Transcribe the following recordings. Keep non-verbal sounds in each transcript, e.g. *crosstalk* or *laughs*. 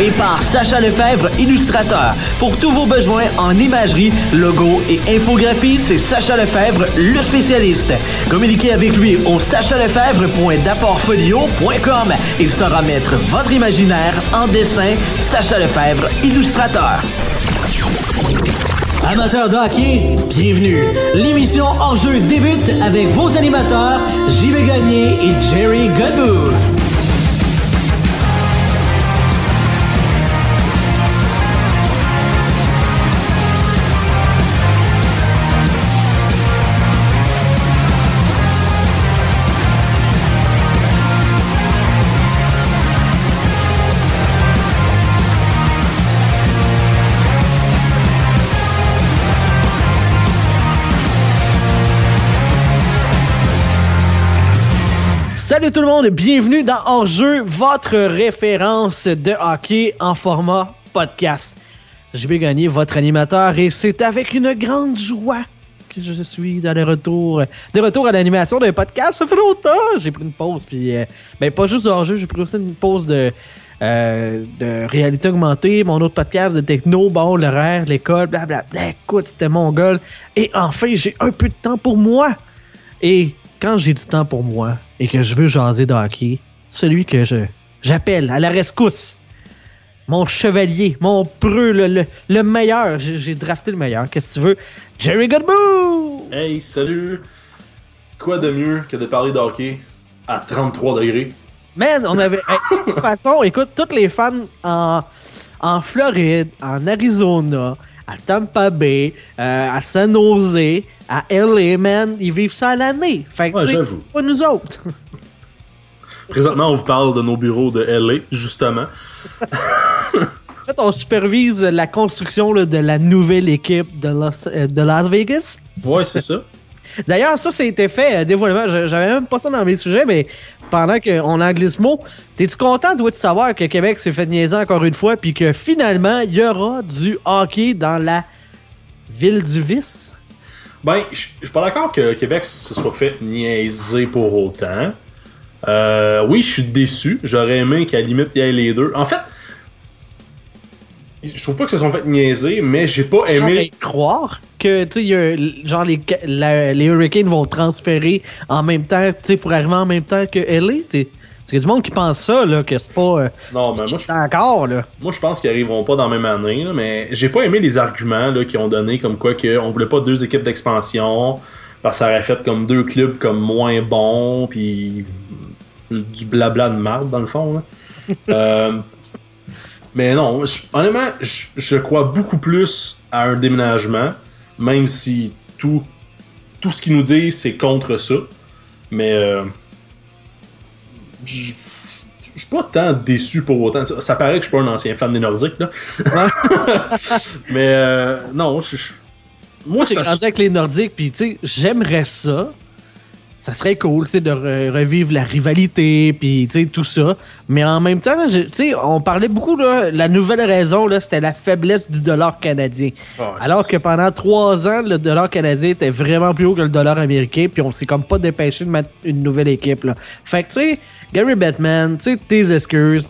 et par Sacha Lefebvre, illustrateur. Pour tous vos besoins en imagerie, logo et infographie, c'est Sacha Lefebvre, le spécialiste. Communiquez avec lui au sachalefebvre.d'apportfolio.com. Il saura mettre votre imaginaire en dessin. Sacha Lefebvre, illustrateur. Amateurs de bienvenue. L'émission Hors-jeu débute avec vos animateurs, JV Gagné et Jerry Godbout. Salut tout le monde, bienvenue dans Hors-jeu, votre référence de hockey en format podcast. Je vais gagner votre animateur et c'est avec une grande joie que je suis dans le retour, de retour à l'animation d'un podcast. Ça fait longtemps, j'ai pris une pause, puis euh, ben pas juste hors-jeu, j'ai pris aussi une pause de, euh, de réalité augmentée, mon autre podcast de techno, bon, l'horaire, l'école, blablabla. Écoute, c'était mon goal. Et enfin, j'ai un peu de temps pour moi. Et quand j'ai du temps pour moi et que je veux jaser de hockey, celui que je j'appelle à la rescousse, mon chevalier, mon preux, le, le, meilleur, j'ai drafté le meilleur, qu'est-ce que tu veux, Jerry Goodboo! Hey, salut! Quoi de mieux que de parler de hockey à 33 degrés? Man, on avait. de toute *laughs* façon, écoute, tous les fans en, en Floride, en Arizona, à Tampa Bay, euh, à San Jose, à LA, man, ils vivent ça à l'année. Fait que, ouais, pas nous autres. *laughs* Présentement, on vous parle de nos bureaux de LA, justement. *laughs* en fait, on supervise la construction là, de la nouvelle équipe de Las, euh, de Las Vegas. Ouais, c'est ça. D'ailleurs, ça, c'était fait, euh, dévoilement. J'avais même pas ça dans mes sujets, mais pendant qu'on anglais ce mot, t'es-tu content de savoir que Québec s'est fait niaiser encore une fois, puis que finalement, il y aura du hockey dans la ville du vice? Ben, je suis pas d'accord que Québec se soit fait niaiser pour autant. Euh, oui, je suis déçu. J'aurais aimé qu'à la limite, il y ait les deux. En fait, je trouve pas que se sont fait niaiser, mais j'ai pas aimé. croire que, tu sais, genre, les, les Hurricanes vont transférer en même temps, tu sais, pour arriver en même temps que LA, tu parce qu'il y a du monde qui pense ça, là, que c'est pas. Euh, non, mais moi. Encore, là. Moi, je pense qu'ils arriveront pas dans la même année, là, mais j'ai pas aimé les arguments là, qu'ils ont donné, comme quoi qu'on voulait pas deux équipes d'expansion, parce que ça aurait fait comme deux clubs comme moins bons, puis du blabla de marde, dans le fond, là. *laughs* euh, mais non, honnêtement, je, crois beaucoup plus à un déménagement, même si tout, tout ce qu'ils nous disent, c'est contre ça. Mais. Euh, je suis pas tant déçu pour autant. Ça, paraît que je suis pas un ancien fan des Nordiques, là. *laughs* Mais euh, non, je, moi, j'ai grandi avec les Nordiques, puis tu sais, j'aimerais ça ça serait cool, tu sais, de revivre la rivalité, puis tu sais, tout ça. Mais en même temps, tu sais, on parlait beaucoup, là, la nouvelle raison, là, c'était la faiblesse du dollar canadien. Ah, Alors que pendant trois ans, le dollar canadien était vraiment plus haut que le dollar américain, puis on s'est comme pas dépêché de mettre une nouvelle équipe, là. Fait que, tu sais, Gary Batman, tu sais, tes excuses,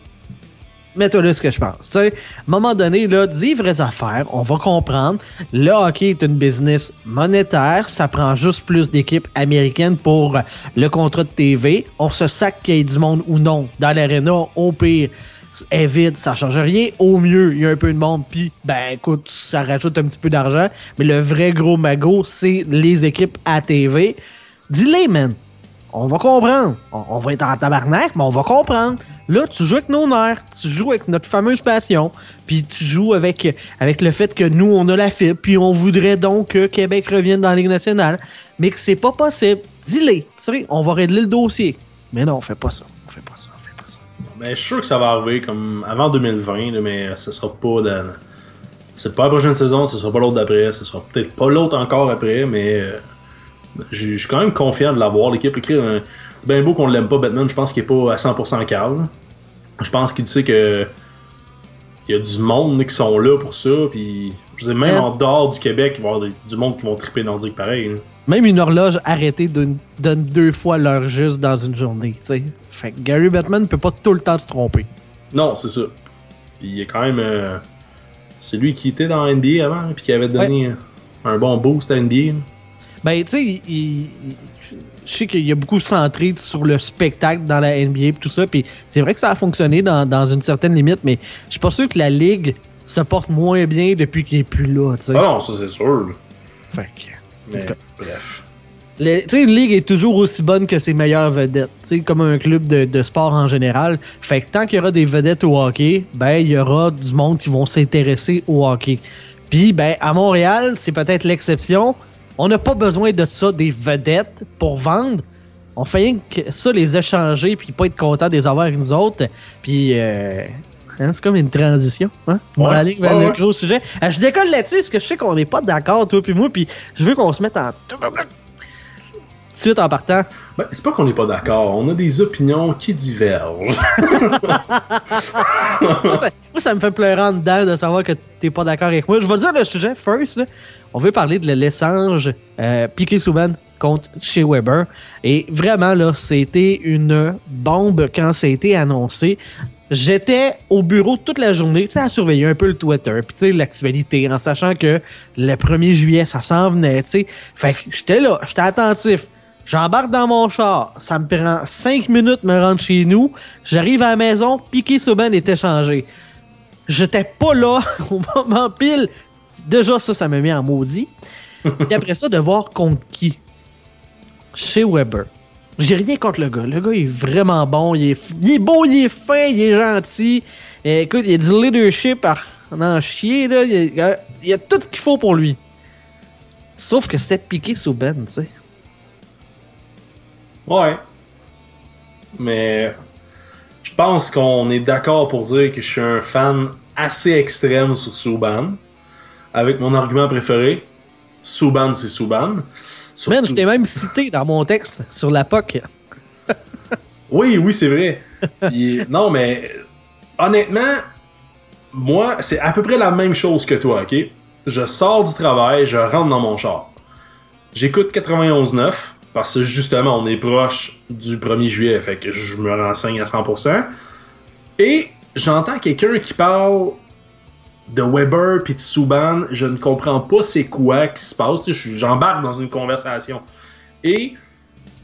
mets-toi là ce que je pense. à un moment donné, là, dis vraies affaires, on va comprendre. Le hockey est une business monétaire, ça prend juste plus d'équipes américaines pour le contrat de TV. On se sac qu'il y ait du monde ou non. Dans l'aréna, au pire, est vide, ça change rien. Au mieux, il y a un peu de monde, puis ben écoute, ça rajoute un petit peu d'argent. Mais le vrai gros magot, c'est les équipes à TV. Dis-les, man. On va comprendre. On, va être en tabarnak, mais on va comprendre. Là, tu joues avec nos nerfs, tu joues avec notre fameuse passion, puis tu joues avec, avec le fait que nous, on a la fibre, puis on voudrait donc que Québec revienne dans la Ligue nationale, mais que c'est pas possible. Dis-les, on va régler le dossier. Mais non, on fait pas ça. On fait pas ça, on fait pas ça. Mais je suis sûr que ça va arriver comme avant 2020, mais ce sera pas. C'est pas la prochaine saison, ce sera pas l'autre d'après, ce sera peut-être pas l'autre encore après, mais... Euh, je suis quand même confiant de l'avoir. L'équipe écrit c'est bien beau qu'on l'aime pas, Batman. Je pense qu'il est pas à 100% calme. Je pense qu'il sait que il y a du monde qui sont là pour ça. Puis, je sais, même en dehors du Québec, il va y avoir du monde qui vont triper nordique pareil. Même une horloge arrêtée donne, deux fois l'heure juste dans une journée. Fait que Gary Batman ne peut pas tout le temps se tromper. Non, c'est ça. Puis il est quand même. Euh, c'est lui qui était dans NBA avant, puis qui avait donné un bon boost à NBA. Ben, tu sais, il, je sais qu'il y a beaucoup centré sur le spectacle dans la NBA et tout ça. Puis c'est vrai que ça a fonctionné dans, une certaine limite, mais je suis pas sûr que la ligue se porte moins bien depuis qu'il est plus là. Ah non, ça c'est sûr. Fait que. bref. Tu sais, une ligue est toujours aussi bonne que ses meilleures vedettes. sais, comme un club de, sport en général. Fait que tant qu'il y aura des vedettes au hockey, ben il y aura du monde qui vont s'intéresser au hockey. Puis ben à Montréal, c'est peut-être l'exception, on n'a pas besoin de ça, des vedettes, pour vendre. On fait rien que ça, les échanger, puis pas être content de les avoir avec nous autres. Puis, euh, hein, c'est comme une transition. Hein? On va aller vers le gros sujet. Euh, je décolle là-dessus parce que je sais qu'on n'est pas d'accord, toi puis moi, puis je veux qu'on se mette en suite en partant. Ben, c'est pas qu'on n'est pas d'accord, on a des opinions qui divergent. *laughs* ça, me fait pleurer en dedans de savoir que t'es pas d'accord avec moi. Je vais dire le sujet first. On veut parler de l'essence euh, Piqué Souban contre chez Weber. Et vraiment, là, c'était une bombe quand ça a été annoncé. J'étais au bureau toute la journée, tu sais, à surveiller un peu le Twitter, puis tu sais, l'actualité, en sachant que le 1er juillet, ça s'en venait, tu sais. Fait que j'étais là, j'étais attentif. J'embarque dans mon char. Ça me prend 5 minutes de me rendre chez nous. J'arrive à la maison. Piqué Souban est échangé. J'étais pas là *laughs* au moment pile. Déjà, ça, ça me met en maudit. Et après ça, de voir contre qui? Chez Weber. J'ai rien contre le gars. Le gars est vraiment bon. Il est, il beau, il est fin, il est gentil. écoute, il a du leadership à en chier. Là. Il, a, il a tout ce qu'il faut pour lui. Sauf que c'était piqué sous Ben, tu sais. Ouais. Mais je pense qu'on est d'accord pour dire que je suis un fan assez extrême sur Souban. Avec mon argument préféré, Souban, c'est Souban. Man, je t'ai même cité dans mon texte sur la POC. *laughs* oui, oui, c'est vrai. non, mais honnêtement, moi, c'est à peu près la même chose que toi, ok? Je sors du travail, je rentre dans mon char. J'écoute 91.9 parce que justement, on est proche du 1er juillet, fait que je me renseigne à 100%. Et j'entends quelqu'un qui parle de Weber puis de Subban, je ne comprends pas c'est quoi qui se passe. J'embarque dans une conversation. Et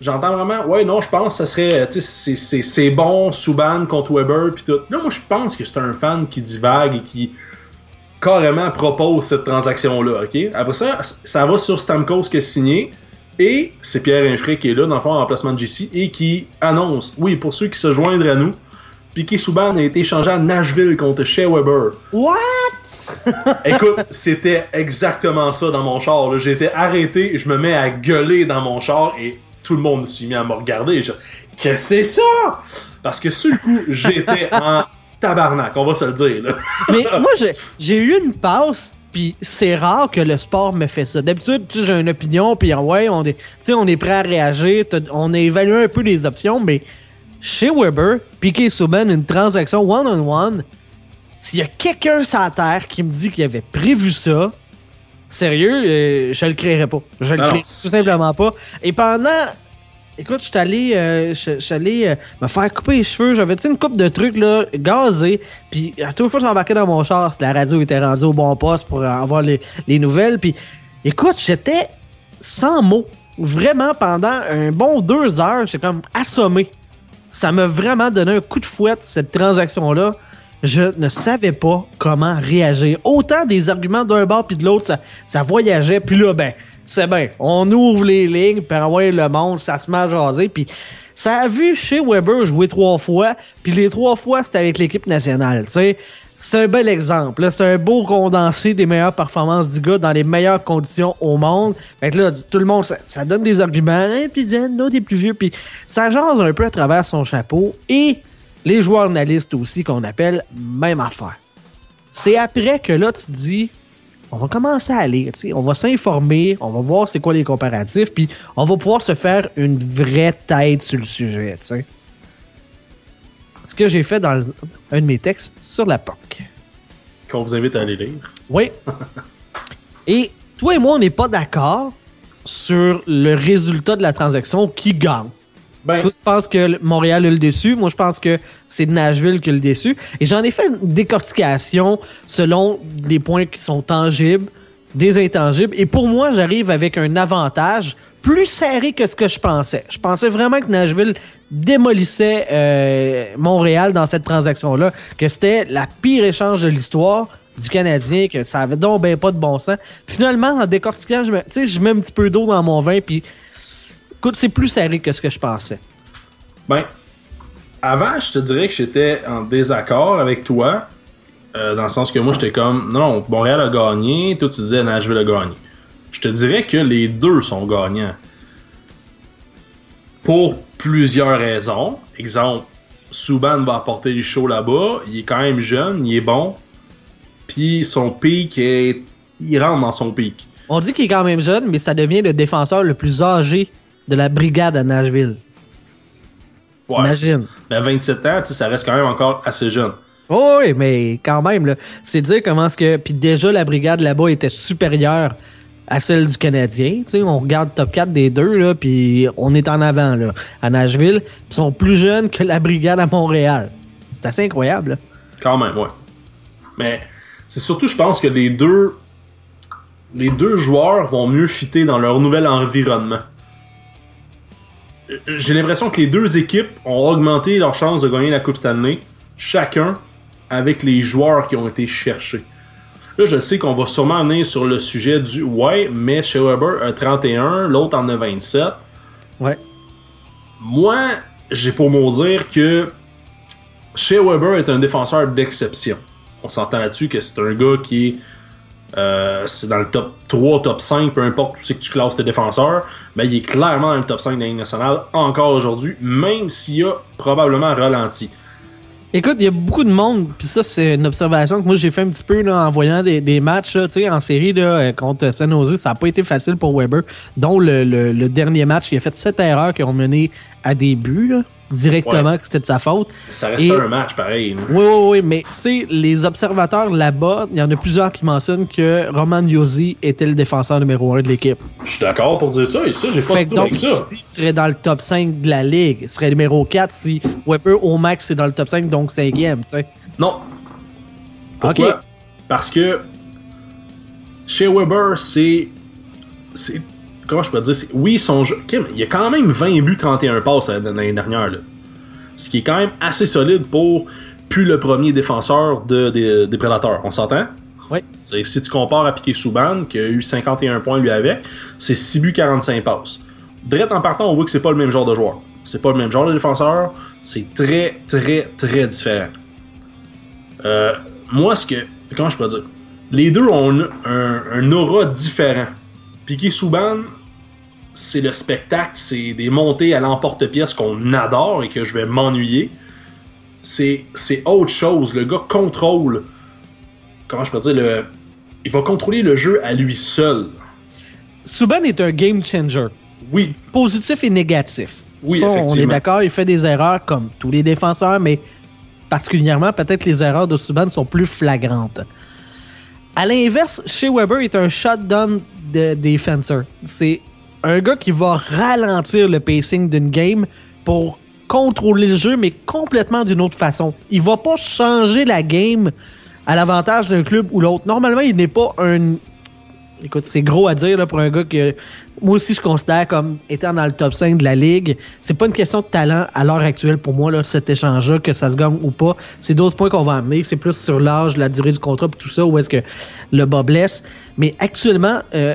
j'entends vraiment, ouais, non, je pense que ça serait, c'est bon, Subban contre Weber puis tout. Là, moi, je pense que c'est un fan qui divague et qui carrément propose cette transaction-là, ok? Après ça, ça va sur Stamkos qui est signé. Et c'est Pierre Infray qui est là, dans le fond, en remplacement de JC, et qui annonce, oui, pour ceux qui se joindraient à nous, Piquet Souban a été échangé à Nashville contre Shea Weber. What? *laughs* Écoute, c'était exactement ça dans mon char. J'étais arrêté, je me mets à gueuler dans mon char et tout le monde s'est mis à me regarder. Qu'est-ce que c'est ça? Parce que sur le coup, j'étais en *laughs* tabarnak, on va se le dire. Mais *laughs* moi, j'ai eu une passe puis c'est rare que le sport me fait ça. D'habitude, j'ai une opinion, puis ouais, on est, on est prêt à réagir, on a évalué un peu les options, mais chez Weber, Piqué Souben, une transaction one-on-one, s'il y a quelqu'un sur la terre qui me dit qu'il avait prévu ça, sérieux, euh, je le créerais pas. Je le créerais tout simplement pas. Et pendant Écoute, je suis allé, euh, euh, me faire couper les cheveux. J'avais une coupe de trucs là, gazés. Puis à toute fois j'embarquais dans mon char, la radio était rendue au bon poste pour avoir les, nouvelles. Puis écoute, j'étais sans mots. Vraiment, pendant un bon deux heures, j'étais comme assommé. Ça m'a vraiment donné un coup de fouette, cette transaction-là. Je ne savais pas comment réagir. Autant des arguments d'un bord puis de l'autre, ça, ça voyageait. Puis là, ben, c'est bien. On ouvre les lignes, puis envoie le monde, ça se met à jaser. Puis ça a vu chez Weber jouer trois fois, puis les trois fois, c'était avec l'équipe nationale. C'est un bel exemple. C'est un beau condensé des meilleures performances du gars dans les meilleures conditions au monde. Fait que là, tout le monde, ça, donne des arguments. Hein, puis l'autre est plus vieux. Puis ça jase un peu à travers son chapeau. Et les joueurs analystes aussi, qu'on appelle même affaire. C'est après que là, tu dis on va commencer à lire, on va s'informer, on va voir c'est quoi les comparatifs, puis on va pouvoir se faire une vraie tête sur le sujet. Ce que j'ai fait dans un de mes textes sur la POC. Qu'on vous invite à aller lire. Oui. *laughs* et toi et moi, on n'est pas d'accord sur le résultat de la transaction qui gagne. Ben, Tous pensent que Montréal a le dessus. Moi, je pense que c'est Nashville qui a le dessus. Et j'en ai fait une décortication selon les points qui sont tangibles, des intangibles. Et pour moi, j'arrive avec un avantage plus serré que ce que je pensais. Je pensais vraiment que Nashville démolissait euh, Montréal dans cette transaction-là, que c'était la pire échange de l'histoire du Canadien, que ça avait donc ben pas de bon sens. Finalement, en décortiquant, je mets, je mets un petit peu d'eau dans mon vin, puis écoute, c'est plus serré que ce que je pensais. Ben, avant, je te dirais que j'étais en désaccord avec toi, euh, dans le sens que moi, j'étais comme, non, Montréal a gagné, toi, tu disais Nashville a gagné. Je te dirais que les deux sont gagnants. Pour plusieurs raisons. Exemple, Souban va apporter le show là-bas, il est quand même jeune, il est bon, puis son pic est. Il rentre dans son pic. On dit qu'il est quand même jeune, mais ça devient le défenseur le plus âgé de la brigade à Nashville. Ouais, Imagine. Mais à 27 ans, ça reste quand même encore assez jeune. Oh oui, mais quand même, c'est dire comment est-ce que. Puis déjà, la brigade là-bas était supérieure à celle du Canadien. on regarde top 4 des deux, là, puis on est en avant là, à Nashville. Ils sont plus jeunes que la brigade à Montréal. C'est assez incroyable. Quand même, ouais. Mais c'est surtout, je pense que les deux, les deux joueurs vont mieux fitter dans leur nouvel environnement. J'ai l'impression que les deux équipes ont augmenté leur chance de gagner la Coupe Stanley, chacun avec les joueurs qui ont été cherchés. Là, je sais qu'on va sûrement venir sur le sujet du ouais, mais chez Weber a 31, l'autre en a 27. Ouais. Moi, j'ai pour mot dire que chez Weber est un défenseur d'exception on s'entend là-dessus que c'est un gars qui est euh, c'est dans le top 3, top 5, peu importe où c'est que tu classes tes défenseurs, mais il est clairement dans le top 5 de la Ligue nationale encore aujourd'hui, même s'il a probablement ralenti. Écoute, il y a beaucoup de monde, puis ça, c'est une observation que moi j'ai fait un petit peu en voyant des, matchs en série là, euh, contre San. Ça n'a pas été facile pour Weber, dont le, dernier match, il a fait 7 erreurs qui ont mené à des buts directement que c'était de sa faute. Ça reste un match pareil. Oui, oui, oui, mais tu sais, les observateurs là-bas, il y en a plusieurs qui mentionnent que Roman Yosi était le défenseur numéro 1 de l'équipe. Je suis d'accord pour dire ça, et ça, j'ai pas fait donc, ça. il serait dans le top 5 de la ligue. Il serait numéro 4 si Weber au max c'est dans le top 5, donc 5e, tu sais. Non. Pourquoi? Parce que chez Weber, c'est comment je peux dire, oui, son jeu, il y a quand même 20 buts, 31 passes l'année dernière, là. Ce qui est quand même assez solide pour plus le premier défenseur de, des Prédateurs. On s'entend? Oui. Si tu compares à Piquet Souban, qui a eu 51 points lui avec, c'est 6 buts, 45 passes. Drette en partant, on voit que c'est pas le même genre de joueur. C'est pas le même genre de défenseur. C'est très, très, très différent. Euh, moi, ce que. Comment je peux dire? Les deux ont un, un aura différent. Piqué Souban, c'est le spectacle, c'est des montées à l'emporte-pièce qu'on adore et que je vais m'ennuyer. C'est, autre chose. Le gars contrôle. Comment je peux dire le, Il va contrôler le jeu à lui seul. Souban est un game changer. Oui. Positif et négatif. Oui, on est d'accord, il fait des erreurs comme tous les défenseurs, mais particulièrement, peut-être les erreurs de Subban sont plus flagrantes. À l'inverse, chez Weber est un shutdown de defensor. C'est un gars qui va ralentir le pacing d'une game pour contrôler le jeu, mais complètement d'une autre façon. Il va pas changer la game à l'avantage d'un club ou l'autre. Normalement, il n'est pas un. Écoute, c'est gros à dire pour un gars que moi aussi je considère comme étant dans le top 5 de la ligue. C'est pas une question de talent à l'heure actuelle pour moi, là, cet échange-là, que ça se gagne ou pas. C'est d'autres points qu'on va amener. C'est plus sur l'âge, la durée du contrat, tout ça, où est-ce que le bas blesse. Mais actuellement, euh,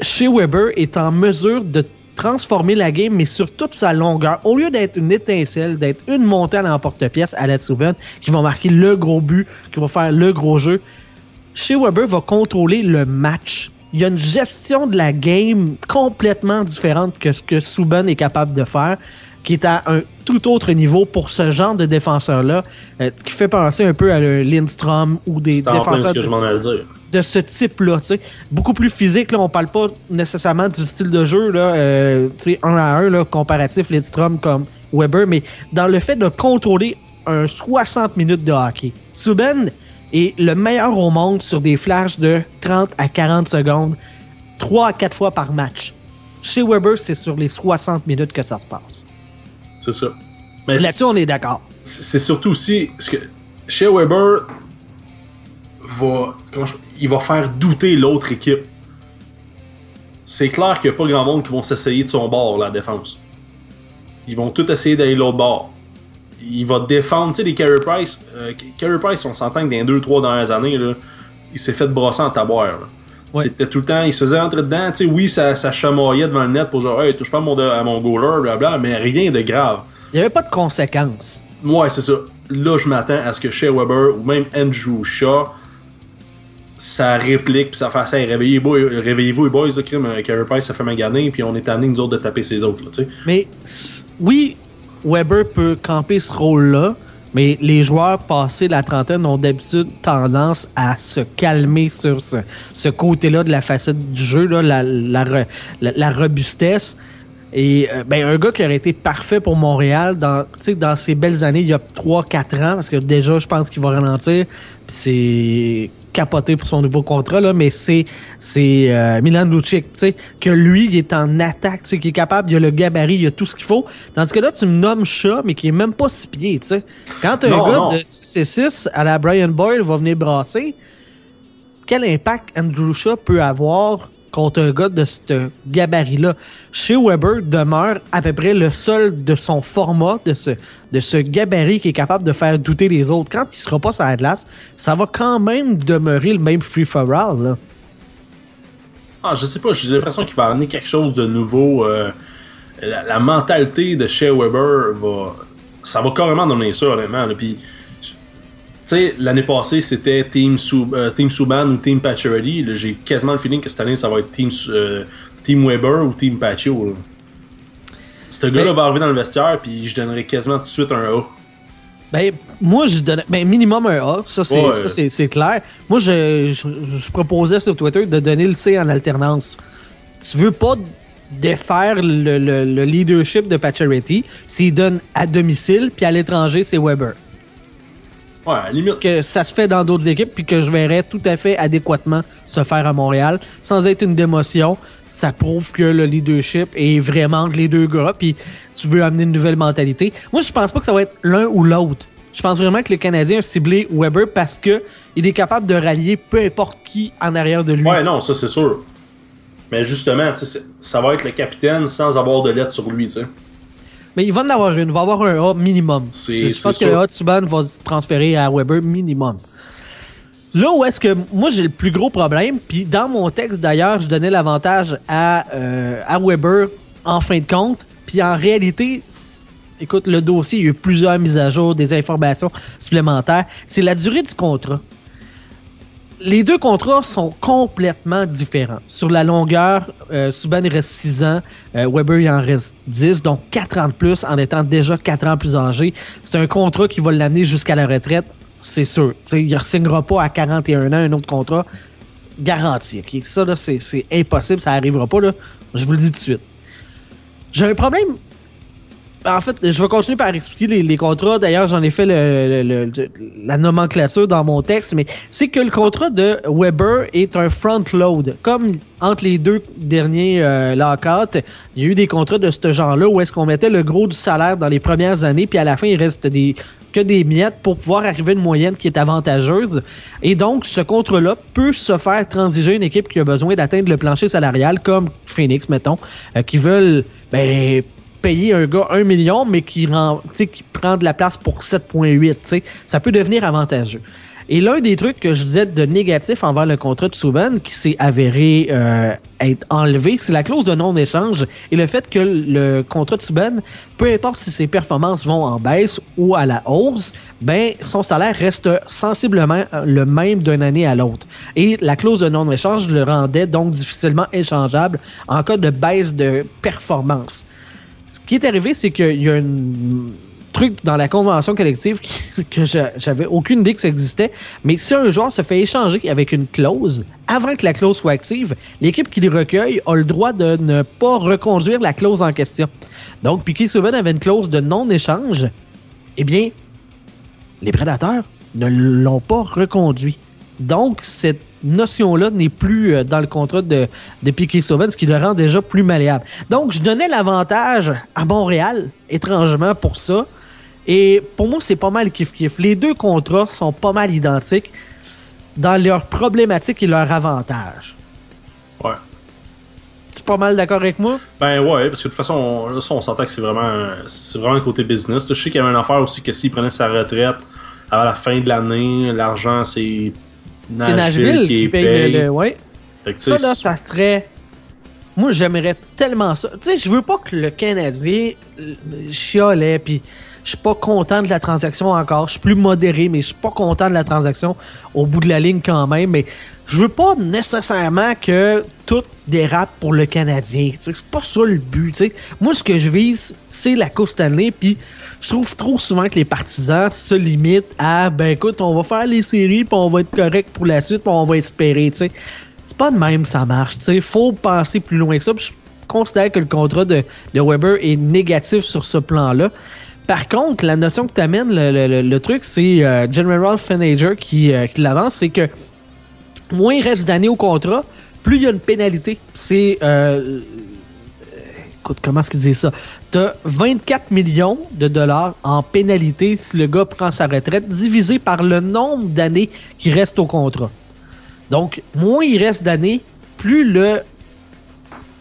chez Weber est en mesure de transformer la game, mais sur toute sa longueur. Au lieu d'être une étincelle, d'être une montée à l'emporte-pièce à la Souven, qui va marquer le gros but, qui va faire le gros jeu, chez Weber va contrôler le match. Il y a une gestion de la game complètement différente que ce que Subban est capable de faire. qui est à un tout autre niveau pour ce genre de défenseur-là, euh, qui fait penser un peu à le Lindstrom ou des défenseurs de, ce type-là. Beaucoup plus physique, là, on parle pas nécessairement du style de jeu, là, euh, un à un, là, comparatif Lindstrom comme Weber, mais dans le fait de contrôler un 60 minutes de hockey. Subban est le meilleur au monde sur des flashs de 30 à 40 secondes, 3 à 4 fois par match. Chez Weber, c'est sur les 60 minutes que ça se passe. C'est ça. Là-dessus, on est d'accord. C'est surtout aussi ce que chez Weber va, il va faire douter l'autre équipe. C'est clair qu'il n'y a pas grand monde qui vont s'essayer de son bord, la défense. Ils vont tous essayer d'aller l'autre bord. Il va défendre, tu sais, les Carey Price. Euh, Carey Price, on s'entend que dans les 2-3 dernières années, là, il s'est fait brosser en taboire. C'était tout le temps, il se faisait rentrer dedans. Tu sais, oui, ça, ça chamaillait devant le net pour genre, hey, touche pas à mon, à mon goaler, blablabla, mais rien de grave. Il n'y avait pas de conséquences. Ouais, c'est ça. Là, je m'attends à ce que Shea Weber ou même Andrew Shaw, ça réplique, puis ça fait ça, réveillez-vous, réveillez-vous, les boys, de crime, euh, Carey Price, ça fait maganer, puis on est amené, nous autres, de taper ces autres, tu sais. Mais, oui, Weber peut camper ce rôle-là, mais les joueurs passés la trentaine ont d'habitude tendance à se calmer sur ce, côté-là de la facette du jeu, la, robustesse. Et euh, ben, un gars qui aurait été parfait pour Montréal dans, dans ses belles années, il y a 3-4 ans, parce que déjà, je pense qu'il va ralentir. Puis c'est capoté pour son nouveau contrat, là, mais c'est c'est euh, Milan Lucic, tu sais, que lui, il est en attaque, tu sais, qui est capable, il a le gabarit, il a tout ce qu'il faut. Tandis que là, tu me nommes chat, mais qui est même pas six pieds, tu sais. Quand un gars de 6 à la Brian Boyle va venir brasser, quel impact Andrew Shaw peut avoir contre un gars de ce gabarit-là. Chez Weber demeure à peu près le seul de son format, de ce, de ce gabarit qui est capable de faire douter les autres. Quand il sera pas sur la glace, ça va quand même demeurer le même free-for-all. Ah, je sais pas, j'ai l'impression qu'il va amener quelque chose de nouveau. Euh, la, mentalité de Shea Weber va. Ça va carrément donner ça, honnêtement. Puis sais, l'année passée, c'était Team, euh, Team Subban ou Team Pacioretty. J'ai quasiment le feeling que cette année, ça va être Team, euh, Team Weber ou Team Pacho. Ce gars-là va arriver dans le vestiaire, puis je donnerais quasiment tout de suite un A. Ben, moi, je donnerais ben, minimum un A, ça c'est clair. Moi, je, je, proposais sur Twitter de donner le C en alternance. Tu veux pas défaire le, le, leadership de Pacioretty s'il donne à domicile, puis à l'étranger, c'est Weber. Ouais, limite. Que ça se fait dans d'autres équipes, puis que je verrais tout à fait adéquatement se faire à Montréal, sans être une démotion. Ça prouve que le leadership est vraiment les deux gars, puis tu veux amener une nouvelle mentalité. Moi, je pense pas que ça va être l'un ou l'autre. Je pense vraiment que le Canadien a ciblé Weber parce que il est capable de rallier peu importe qui en arrière de lui. Ouais, non, ça c'est sûr. Mais justement, ça va être le capitaine sans avoir de lettre sur lui, tu sais. Mais il va en avoir une. Il va avoir un A minimum. Je pense que le A de Subban va se transférer à Weber minimum. Là où est-ce que moi j'ai le plus gros problème, puis dans mon texte d'ailleurs, je donnais l'avantage à, euh, à Weber en fin de compte, puis en réalité, écoute, le dossier, il y a eu plusieurs mises à jour, des informations supplémentaires. C'est la durée du contrat les deux contrats sont complètement différents. Sur la longueur, euh, Subban reste 6 ans, euh, Weber il en reste 10, donc 4 ans de plus en étant déjà 4 ans plus âgé. C'est un contrat qui va l'amener jusqu'à la retraite, c'est sûr. il ne signera pas à 41 ans un autre contrat garanti. Ça, c'est impossible, ça n'arrivera pas. Là. Je vous le dis tout de suite. J'ai un problème en fait, je vais continuer par expliquer les, contrats. D'ailleurs, j'en ai fait la nomenclature dans mon texte, mais c'est que le contrat de Weber est un front load. Comme entre les deux derniers euh, il y a eu des contrats de ce genre-là où est-ce qu'on mettait le gros du salaire dans les premières années, puis à la fin, il reste que des miettes pour pouvoir arriver à une moyenne qui est avantageuse. Et donc, ce contrat-là peut se faire transiger une équipe qui a besoin d'atteindre le plancher salarial, comme Phoenix, mettons, euh, qui veulent ben, payer un gars 1 million, mais qui, rend, qui prend de la place pour 7,8. Ça peut devenir avantageux. Et l'un des trucs que je disais de négatif envers le contrat de Subban qui s'est avéré euh, être enlevé, c'est la clause de non-échange et le fait que le contrat de Subban, peu importe si ses performances vont en baisse ou à la hausse, ben son salaire reste sensiblement le même d'une année à l'autre. Et la clause de non-échange le rendait donc difficilement échangeable en cas de baisse de performance. Ce qui est arrivé, c'est qu'il y a un truc dans la convention collective *laughs* que j'avais aucune idée que ça existait. Mais si un joueur se fait échanger avec une clause, avant que la clause soit active, l'équipe qui les recueille a le droit de ne pas reconduire la clause en question. Donc, Piquet Souven avait une clause de non-échange. Eh bien, les prédateurs ne l'ont pas reconduit. Donc, cette notion-là n'est plus euh, dans le contrat de, de Piquet Sauven, ce qui le rend déjà plus malléable. Donc, je donnais l'avantage à Montréal, étrangement, pour ça. Et pour moi, c'est pas mal kiff-kiff. Les deux contrats sont pas mal identiques dans leurs problématiques et leurs avantages. Ouais. Tu es pas mal d'accord avec moi? Ben ouais, parce que de toute façon, on, on s'entend que c'est vraiment, c'est vraiment le côté business. Je sais qu'il y avait une affaire aussi que s'il prenait sa retraite à la fin de l'année, l'argent, c'est c'est Nashville qui, paye, le. ouais. ça, là, ça serait. Moi, j'aimerais tellement ça. Tu sais, je veux pas que le Canadien chiolait, puis je suis pas content de la transaction encore. Je suis plus modéré, mais je suis pas content de la transaction au bout de la ligne quand même. Mais je veux pas nécessairement que tout dérape pour le Canadien. C'est pas ça le but. Moi, ce que je vise, c'est la Coupe Stanley, puis je trouve trop souvent que les partisans se limitent à ben écoute, on va faire les séries, puis on va être correct pour la suite, puis on va espérer, tu sais. C'est pas de même ça marche, tu sais. Faut penser plus loin que ça. je considère que le contrat de, de Weber est négatif sur ce plan-là. Par contre, la notion que tu amènes, le, truc, c'est euh, General Fanager qui, euh, qui l'avance, c'est que moins il reste d'années au contrat, plus il y a une pénalité. C'est euh, écoute, comment est-ce qu'il disait ça? Tu as 24 millions de dollars en pénalité si le gars prend sa retraite, divisé par le nombre d'années qui reste au contrat. Donc, moins il reste d'années, plus le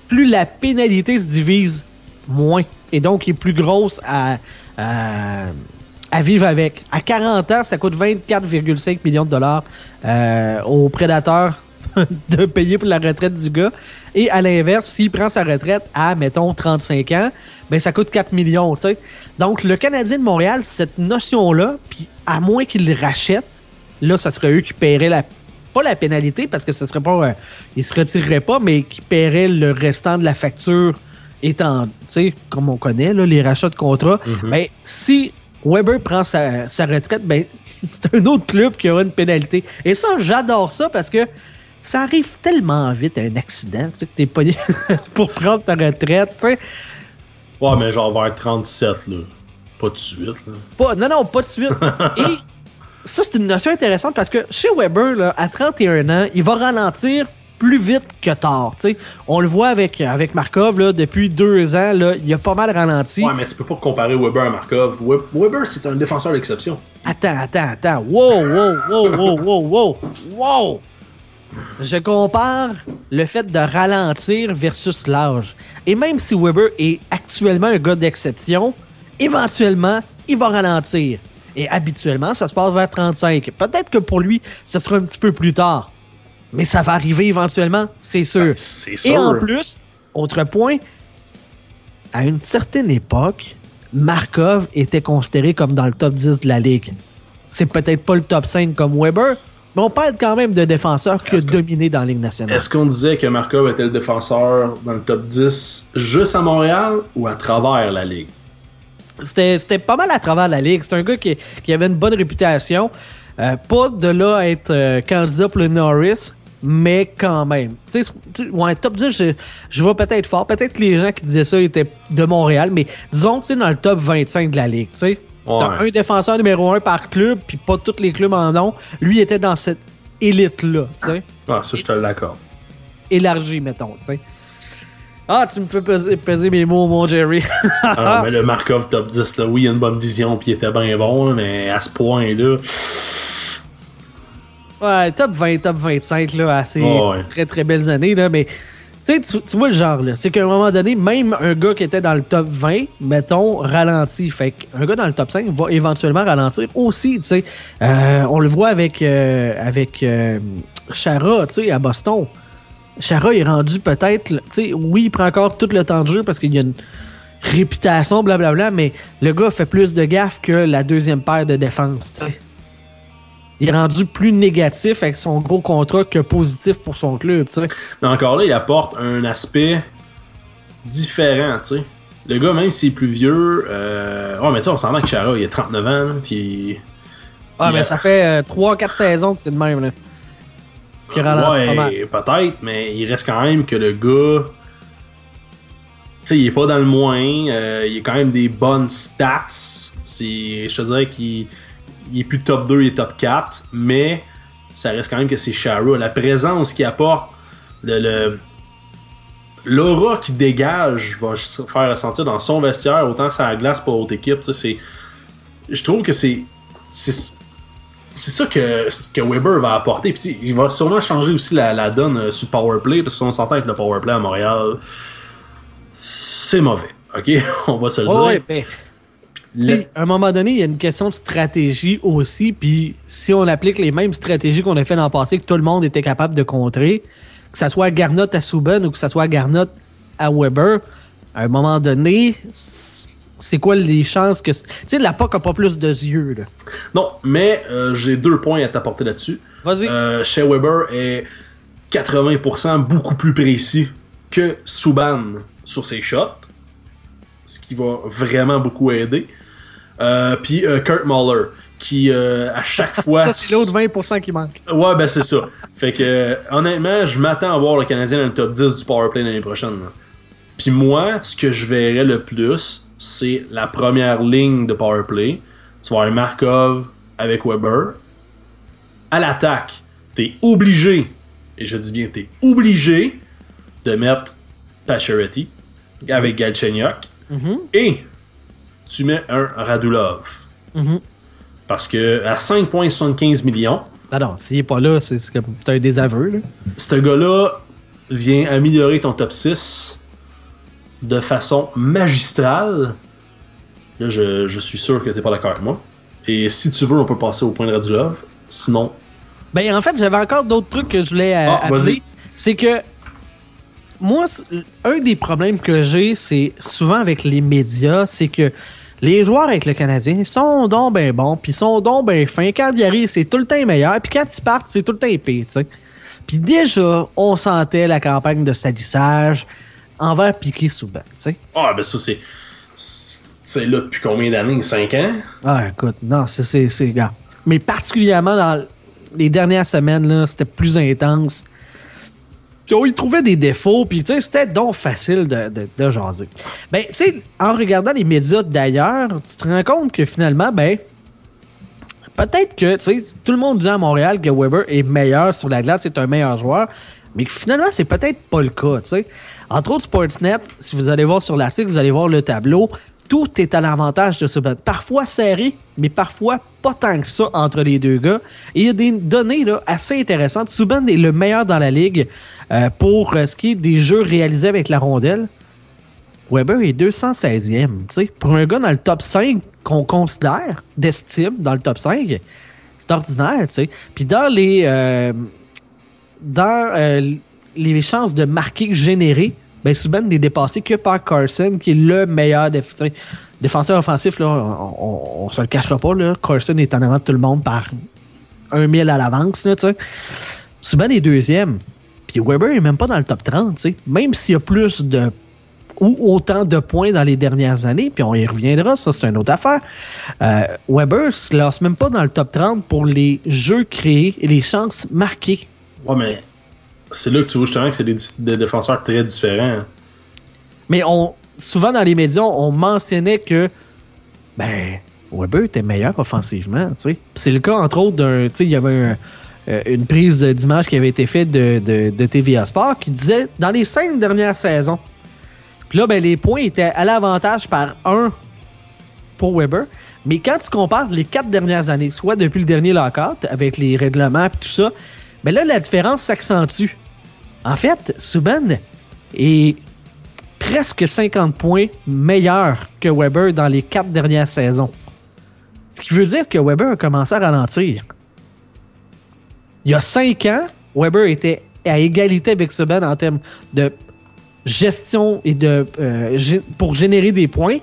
plus la pénalité se divise moins. Et donc, il est plus grosse à, à, vivre avec. À 40 ans, ça coûte 24,5 millions de dollars euh, aux prédateurs *laughs* de payer pour la retraite du gars. Et à l'inverse, s'il prend sa retraite à, mettons, 35 ans, ben ça coûte 4 millions, tu sais. Donc, le Canadien de Montréal, cette notion-là, puis à moins qu'il le rachète, là, ça serait eux qui paieraient la pas la pénalité parce que ce serait pas ils se retireraient pas mais qui paieraient le restant de la facture étant tu sais comme on connaît là, les rachats de contrats mm-hmm. ben si Weber prend sa, sa retraite ben *laughs* c'est un autre club qui aura une pénalité et ça j'adore ça parce que ça arrive tellement vite un accident, tu sais, que t'es pas *laughs* pour prendre ta retraite, tu Ouais, mais genre vers 37, là. Pas de suite, là. Pas, non, non, pas de suite. *laughs* Et ça, c'est une notion intéressante parce que chez Weber, là, à 31 ans, il va ralentir plus vite que tard. sais. On le voit avec, avec Markov là, depuis deux ans, là, il a pas mal ralenti. Ouais, mais tu peux pas comparer Weber à Markov. Weber, c'est un défenseur d'exception. Attends, attends, attends. Wow, wow, wow, wow, wow, wow. Wow! Je compare le fait de ralentir versus l'âge. Et même si Weber est actuellement un gars d'exception, éventuellement, il va ralentir. Et habituellement, ça se passe vers 35. Peut-être que pour lui, ce sera un petit peu plus tard. Mais ça va arriver éventuellement, c'est sûr. Ben, sûr. Et en plus, autre point, à une certaine époque, Markov était considéré comme dans le top 10 de la ligue. C'est peut-être pas le top 5 comme Weber, mais on parle quand même de défenseurs qui ont dominé dans la Ligue nationale. Est-ce qu'on disait que Markov était le défenseur dans le top 10 juste à Montréal ou à travers la Ligue? C'était pas mal à travers la Ligue. C'est un gars qui, avait une bonne réputation. Euh, pas de là à être euh, candidat pour le Norris, mais quand même. Tu sais, ouais, top 10, je, je vois peut-être fort. Peut-être que les gens qui disaient ça étaient de Montréal, mais disons que c'est dans le top 25 de la Ligue. Tu sais. T'as un défenseur numéro un par club, puis pas tous les clubs en ont. Lui était dans cette élite-là, tu sais. Ah, ça, je te l'accorde. Élargi, mettons. Ah, tu me fais peser, mes mots, mon Jerry. ah, mais le Markov top 10, là, oui, il a une bonne vision, puis il était bien bon, mais à ce point-là. Ouais, top 20, top 25, là, assez très très belles années, là, mais tu, vois le genre, là. C'est qu'à un moment donné, même un gars qui était dans le top 20, mettons, ralentit. Fait qu'un gars dans le top 5 va éventuellement ralentir aussi, tu sais. Euh, on le voit avec, euh, avec euh, Chara, tu sais, à Boston. Chara est rendu peut-être, tu sais, oui, il prend encore tout le temps de jeu parce qu'il y a une réputation, blablabla, mais le gars fait plus de gaffe que la deuxième paire de défense, tu sais il est rendu plus négatif avec son gros contrat que positif pour son club. sais. Mais encore là, il apporte un aspect différent. sais. le gars, même s'il est plus vieux, euh... ouais, mais tu sais, on s'en que Chara, il a 39 ans, puis. Ouais, mais ça fait 3-4 euh, saisons que c'est de même, là. ouais, peut-être, mais il reste quand même que le gars. Tu sais, il est pas dans le moins, euh, il a quand même des bonnes stats. Je te dirais qu'il est plus top 2, il est top 4, mais ça reste quand même que c'est Chara. La présence qu'il apporte, le, l'aura qu'il dégage va se faire ressentir dans son vestiaire, autant que ça glace pour l'autre équipe. C'est, je trouve que c'est, c'est, ça que, que Weber va apporter. Puis, il va sûrement changer aussi la, la donne euh, sur Powerplay, parce qu'on s'entend avec le Powerplay à Montréal, c'est mauvais. Ok, *laughs* on va se le dire. À un moment donné, il y a une question de stratégie aussi. Puis si on applique les mêmes stratégies qu'on a fait dans le passé, que tout le monde était capable de contrer, que ça soit Garnot à Souben ou que ça soit Garnot à Weber, à un moment donné, c'est quoi les chances que. Tu sais, la POC a pas plus de yeux, là. Non, mais euh, j'ai deux points à t'apporter là-dessus. Vas-y. Euh, chez Weber est 80% beaucoup plus précis que Souban sur ses shots, ce qui va vraiment beaucoup aider. Euh, puis Kurt Muller, qui euh, à chaque *laughs* fois. ça, c'est l'autre 20% qui manque. Ouais, ben c'est ça. Fait que, euh, honnêtement, je m'attends à voir le Canadien dans le top 10 du powerplay l'année prochaine. Puis moi, ce que je verrais le plus, c'est la première ligne de powerplay. Tu vas avoir Markov avec Weber. À l'attaque, t'es obligé, et je dis bien t'es obligé, de mettre Pacioretty avec Galchenyuk. Mm-hmm. Et tu mets un Radulov. Mm-hmm. Parce que à 5,75 millions. Ah non, s'il n'est pas là, c'est comme un désaveu. Ce gars-là vient améliorer ton top 6 de façon magistrale. Là, je, suis sûr que tu n'es pas d'accord avec moi. Et si tu veux, on peut passer au point de Radulov. Sinon. Ben, en fait, j'avais encore d'autres trucs que je voulais euh, ah, C'est que moi, un des problèmes que j'ai, c'est souvent avec les médias, c'est que les joueurs avec le Canadien sont donc bien bons, puis sont donc bien fins. Quand ils arrivent, c'est tout le temps meilleur, puis quand ils partent, c'est tout le temps épais, tu sais. Puis déjà, on sentait la campagne de salissage envers Piqué Souban, tu sais. Ah, ben ça, c'est. C'est là depuis combien d'années? 5 ans? Ah, écoute, non, c'est. c'est Mais particulièrement dans les dernières semaines, là, c'était plus intense il trouvait des défauts, puis tu sais, c'était donc facile de, de, jaser. Ben, tu sais, en regardant les médias d'ailleurs, tu te rends compte que finalement, ben, peut-être que, tu sais, tout le monde dit à Montréal que Weber est meilleur sur la glace, c'est un meilleur joueur, mais finalement, c'est peut-être pas le cas, tu sais. Entre autres, Sportsnet, si vous allez voir sur l'article, vous allez voir le tableau, tout est à l'avantage de Subban. Parfois serré, mais parfois pas tant que ça entre les deux gars. Et il y a des données là, assez intéressantes. Subban est le meilleur dans la ligue euh, pour euh, ce qui est des jeux réalisés avec la rondelle. Weber est 216e. Pour un gars dans le top 5 qu'on considère d'estime dans le top 5, c'est ordinaire. sais. Puis dans les euh, dans les chances de marquer générées, ben Subban n'est dépassé que par Carson, qui est le meilleur défenseur offensif. Là, on, ne se le cachera pas. Là. Carson est en avant de tout le monde par un mille à l'avance. Subban est deuxième. Puis Weber est même pas dans le top 30. Même s'il y a plus de ou autant de points dans les dernières années, puis on y reviendra, ça c'est une autre affaire. Euh, Weber se classe même pas dans le top 30 pour les jeux créés et les chances marquées. Ouais, mais c'est là que tu vois justement que c'est des, défenseurs très différents. Mais on souvent dans les médias, on mentionnait que ben Weber était meilleur offensivement. C'est le cas, entre autres, d'un. Il y avait euh, une prise d'image qui avait été faite de, de, TVA Sport qui disait dans les cinq dernières saisons. Puis là, ben, les points étaient à l'avantage par un pour Weber. Mais quand tu compares les quatre dernières années, soit depuis le dernier lockout, avec les règlements et tout ça, ben là, la différence s'accentue. En fait, Subban est presque 50 points meilleur que Weber dans les quatre dernières saisons. Ce qui veut dire que Weber a commencé à ralentir. Il y a cinq ans, Weber était à égalité avec Subban en termes de gestion et de euh, pour générer des points.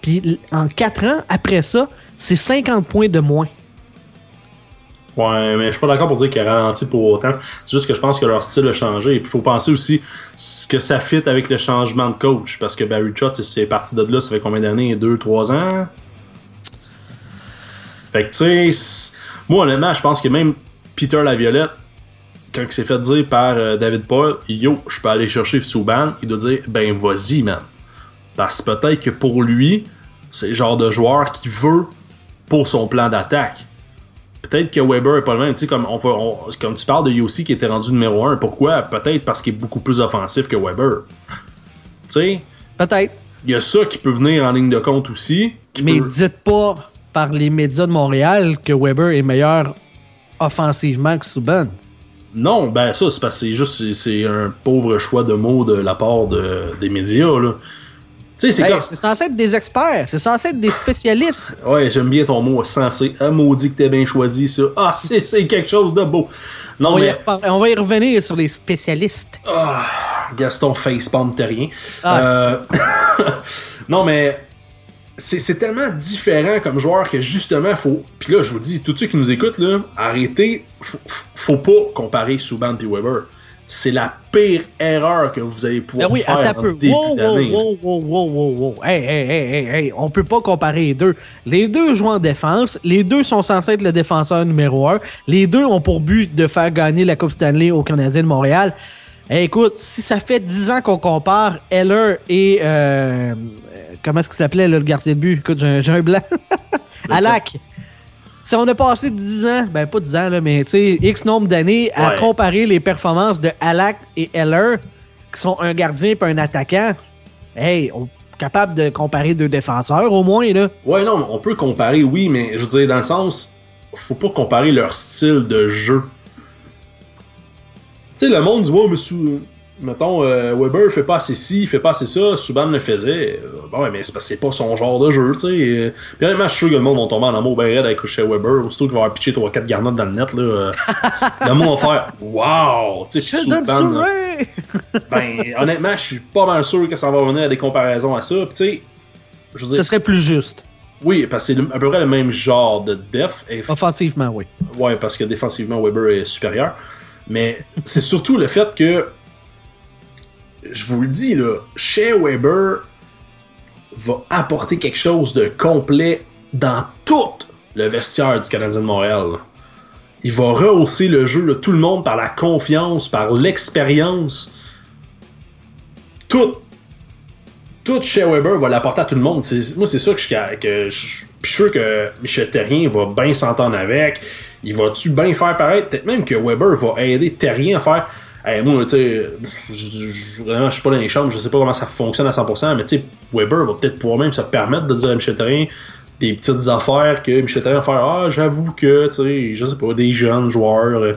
Puis en quatre ans, après ça, c'est 50 points de moins. Ouais, mais je suis pas d'accord pour dire qu'il a ralenti pour autant. C'est juste que je pense que leur style a changé. Et puis il faut penser aussi ce que ça fit avec le changement de coach. Parce que Barry Trotz, c'est parti de là, ça fait combien d'années? 2-3 ans? Fait que tu sais, moi honnêtement, je pense que même Peter Laviolette, quand il s'est fait dire par euh, David Paul, yo, je peux aller chercher Souban, il doit dire, ben vas-y, man. Parce que peut-être que pour lui, c'est le genre de joueur qui veut pour son plan d'attaque. Peut-être que Weber est pas le même. Tu sais, comme, on, comme tu parles de Yossi qui était rendu numéro 1. Pourquoi? Peut-être parce qu'il est beaucoup plus offensif que Weber. Tu sais? Peut-être. Il y a ça qui peut venir en ligne de compte aussi. Mais dites pas par les médias de Montréal que Weber est meilleur offensivement que Subban. Non, ben ça, c'est parce que c'est juste c'est un pauvre choix de mots de la part de, des médias. Là c'est censé être des experts, c'est censé être des spécialistes. Ouais, j'aime bien ton mot censé. Ah, maudit que t'es bien choisi, ça. Ah, c'est quelque chose de beau. Non, on, mais... va y on va y revenir sur les spécialistes. Ah, Gaston facepalm terrien. Ah. Euh... *laughs* non, mais c'est tellement différent comme joueur que justement, faut. Puis là, je vous dis, tous ceux qui nous écoutent, là, arrêtez. Faut, faut pas comparer Subban et Weber c'est la pire erreur que vous allez pouvoir ben oui, faire attends peu. Début wow, wow, wow, wow, wow, wow, Hey, hey, hey, hey, on peut pas comparer les deux. Les deux jouent en défense. Les deux sont censés être le défenseur numéro un. Les deux ont pour but de faire gagner la Coupe Stanley au Canadien de Montréal. écoute, si ça fait 10 ans qu'on compare Heller et... Euh, comment est-ce qu'il s'appelait, le gardien de but? Écoute, j'ai un, blanc. *laughs* Alak si on a passé 10 ans, ben pas 10 ans, là, mais X nombre d'années à comparer les performances de Alak et Heller, qui sont un gardien et un attaquant, hey, on est capable de comparer deux défenseurs au moins, là. Ouais, non, on peut comparer, oui, mais je veux dire, dans le sens, faut pas comparer leur style de jeu. Tu sais, le monde dit, ouais, monsieur, mettons, euh, Weber fait pas assez ci, fait pas assez ça, Subban le faisait. Euh, bon, ouais, mais c'est parce que c'est pas son genre de jeu, tu sais. Puis honnêtement, je suis sûr que le monde va tomber en amour bien raide avec chez Weber. Aussitôt qu'il va avoir pitché 3-4 garnottes dans le net, là, euh, *laughs* le monde va faire Waouh! Tu sais, Subban. ben, honnêtement, je suis pas mal sûr que ça va revenir à des comparaisons à ça. Puis tu sais, je veux dire. Ce serait plus juste. Oui, parce que c'est à peu près le même genre de def. Offensivement, oui. Ouais, parce que défensivement, Weber est supérieur. Mais c'est surtout le fait que je vous le dis, là, Shea Weber va apporter quelque chose de complet dans tout le vestiaire du Canadien de Montréal. Il va rehausser le jeu de tout le monde par la confiance, par l'expérience. Tout. Tout Shea Weber va l'apporter à tout le monde. Moi, c'est ça que je, que sûr que Michel Terrien va bien s'entendre avec. Il va-tu bien faire pareil? Peut-être même que Weber va aider Terrien à faire moi, tu sais, vraiment, je suis pas dans les chambres, je sais pas comment ça fonctionne à 100%, mais tu sais, Weber va peut-être pouvoir même se permettre de dire à Michel Terrien des petites affaires que Michel Terrien va faire Ah, j'avoue que, tu sais, je sais pas, des jeunes joueurs. Euh,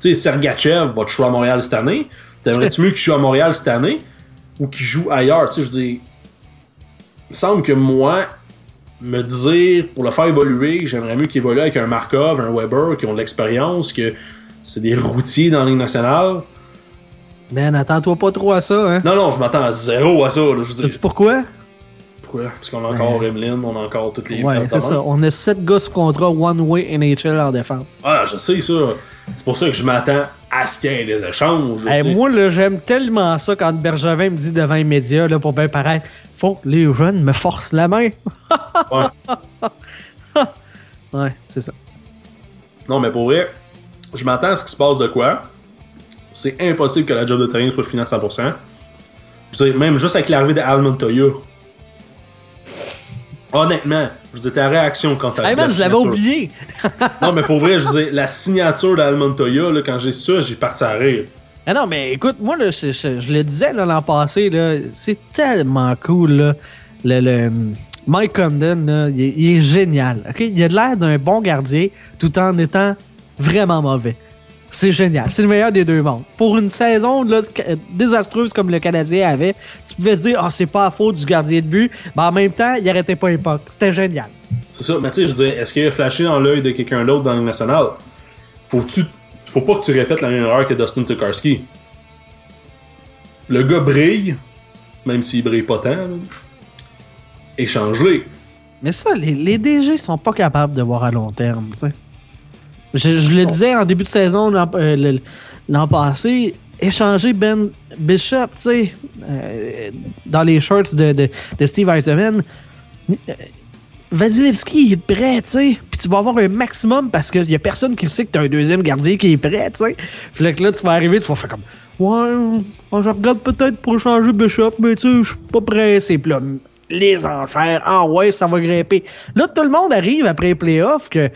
tu sais, Sergachev va te jouer à Montréal cette année. T'aimerais-tu mieux qu'il joue à Montréal cette année ou qu'il joue ailleurs? Tu sais, je dis, il semble que moi, me dire, pour le faire évoluer, j'aimerais mieux qu'il évolue avec un Markov, un Weber qui ont de l'expérience, que c'est des routiers dans la Ligue nationale. Man, attends-toi pas trop à ça, hein? Non, non, je m'attends à zéro à ça. Là, je Sais-tu pourquoi? Pourquoi? Parce qu'on a encore Emlyn, on a encore toutes les. Ouais, c'est ça. On a 7 gars sous contrat one-way NHL en défense. Ah, je sais ça. C'est pour ça que je m'attends à ce qu'il y ait des échanges. moi, là, j'aime tellement ça quand Bergevin me dit devant les médias, là, pour bien paraître, faut que les jeunes me forcent la main. *laughs* ouais. ouais, c'est ça. Non, mais pour vrai, je m'attends à ce qu'il se passe de quoi c'est impossible que la job de terrain soit finie à 100%. Je veux dire, même juste avec l'arrivée d'Al Montoya. Honnêtement, je veux dire, ta réaction quand t'as hey man, je l'avais oublié! *laughs* non, mais pour vrai, je veux dire, la signature d'Al Montoya, là, quand j'ai ça, j'ai parti à rire. Ah non, mais écoute, moi, là, je, le disais l'an passé, c'est tellement cool. Là, le, Mike Condon, là, il, est génial. Il a l'air d'un bon gardien tout en étant vraiment mauvais. C'est génial. C'est le meilleur des deux mondes. Pour une saison désastreuse comme le Canadien avait, tu pouvais te dire, ah, c'est pas à faute du gardien de but, mais en même temps, il arrêtait pas l'époque. C'était génial. C'est ça. Mais tu sais, je veux dire, est-ce qu'il a flashé dans l'œil de quelqu'un d'autre dans le national? Faut-tu, faut pas que tu répètes la même erreur que Dustin Tokarski. Le gars brille, même s'il brille pas tant. Échange-les. Mais ça, les, les DG sont pas capables de voir à long terme, tu sais. Je, le disais en début de saison l'an passé, échanger Ben Bishop, tu sais, dans les shorts de, de, Steve Eisenman. Vasilevski est prêt, tu sais. Puis tu vas avoir un maximum parce qu'il y a personne qui sait que tu as un deuxième gardien qui est prêt, tu sais. Puis là, là, tu vas arriver, tu vas faire comme Ouais, je regarde peut-être pour changer Bishop, mais tu sais, je suis pas pressé. Puis là, les enchères, ah ouais, ça va grimper. Là, tout le monde arrive après les playoffs que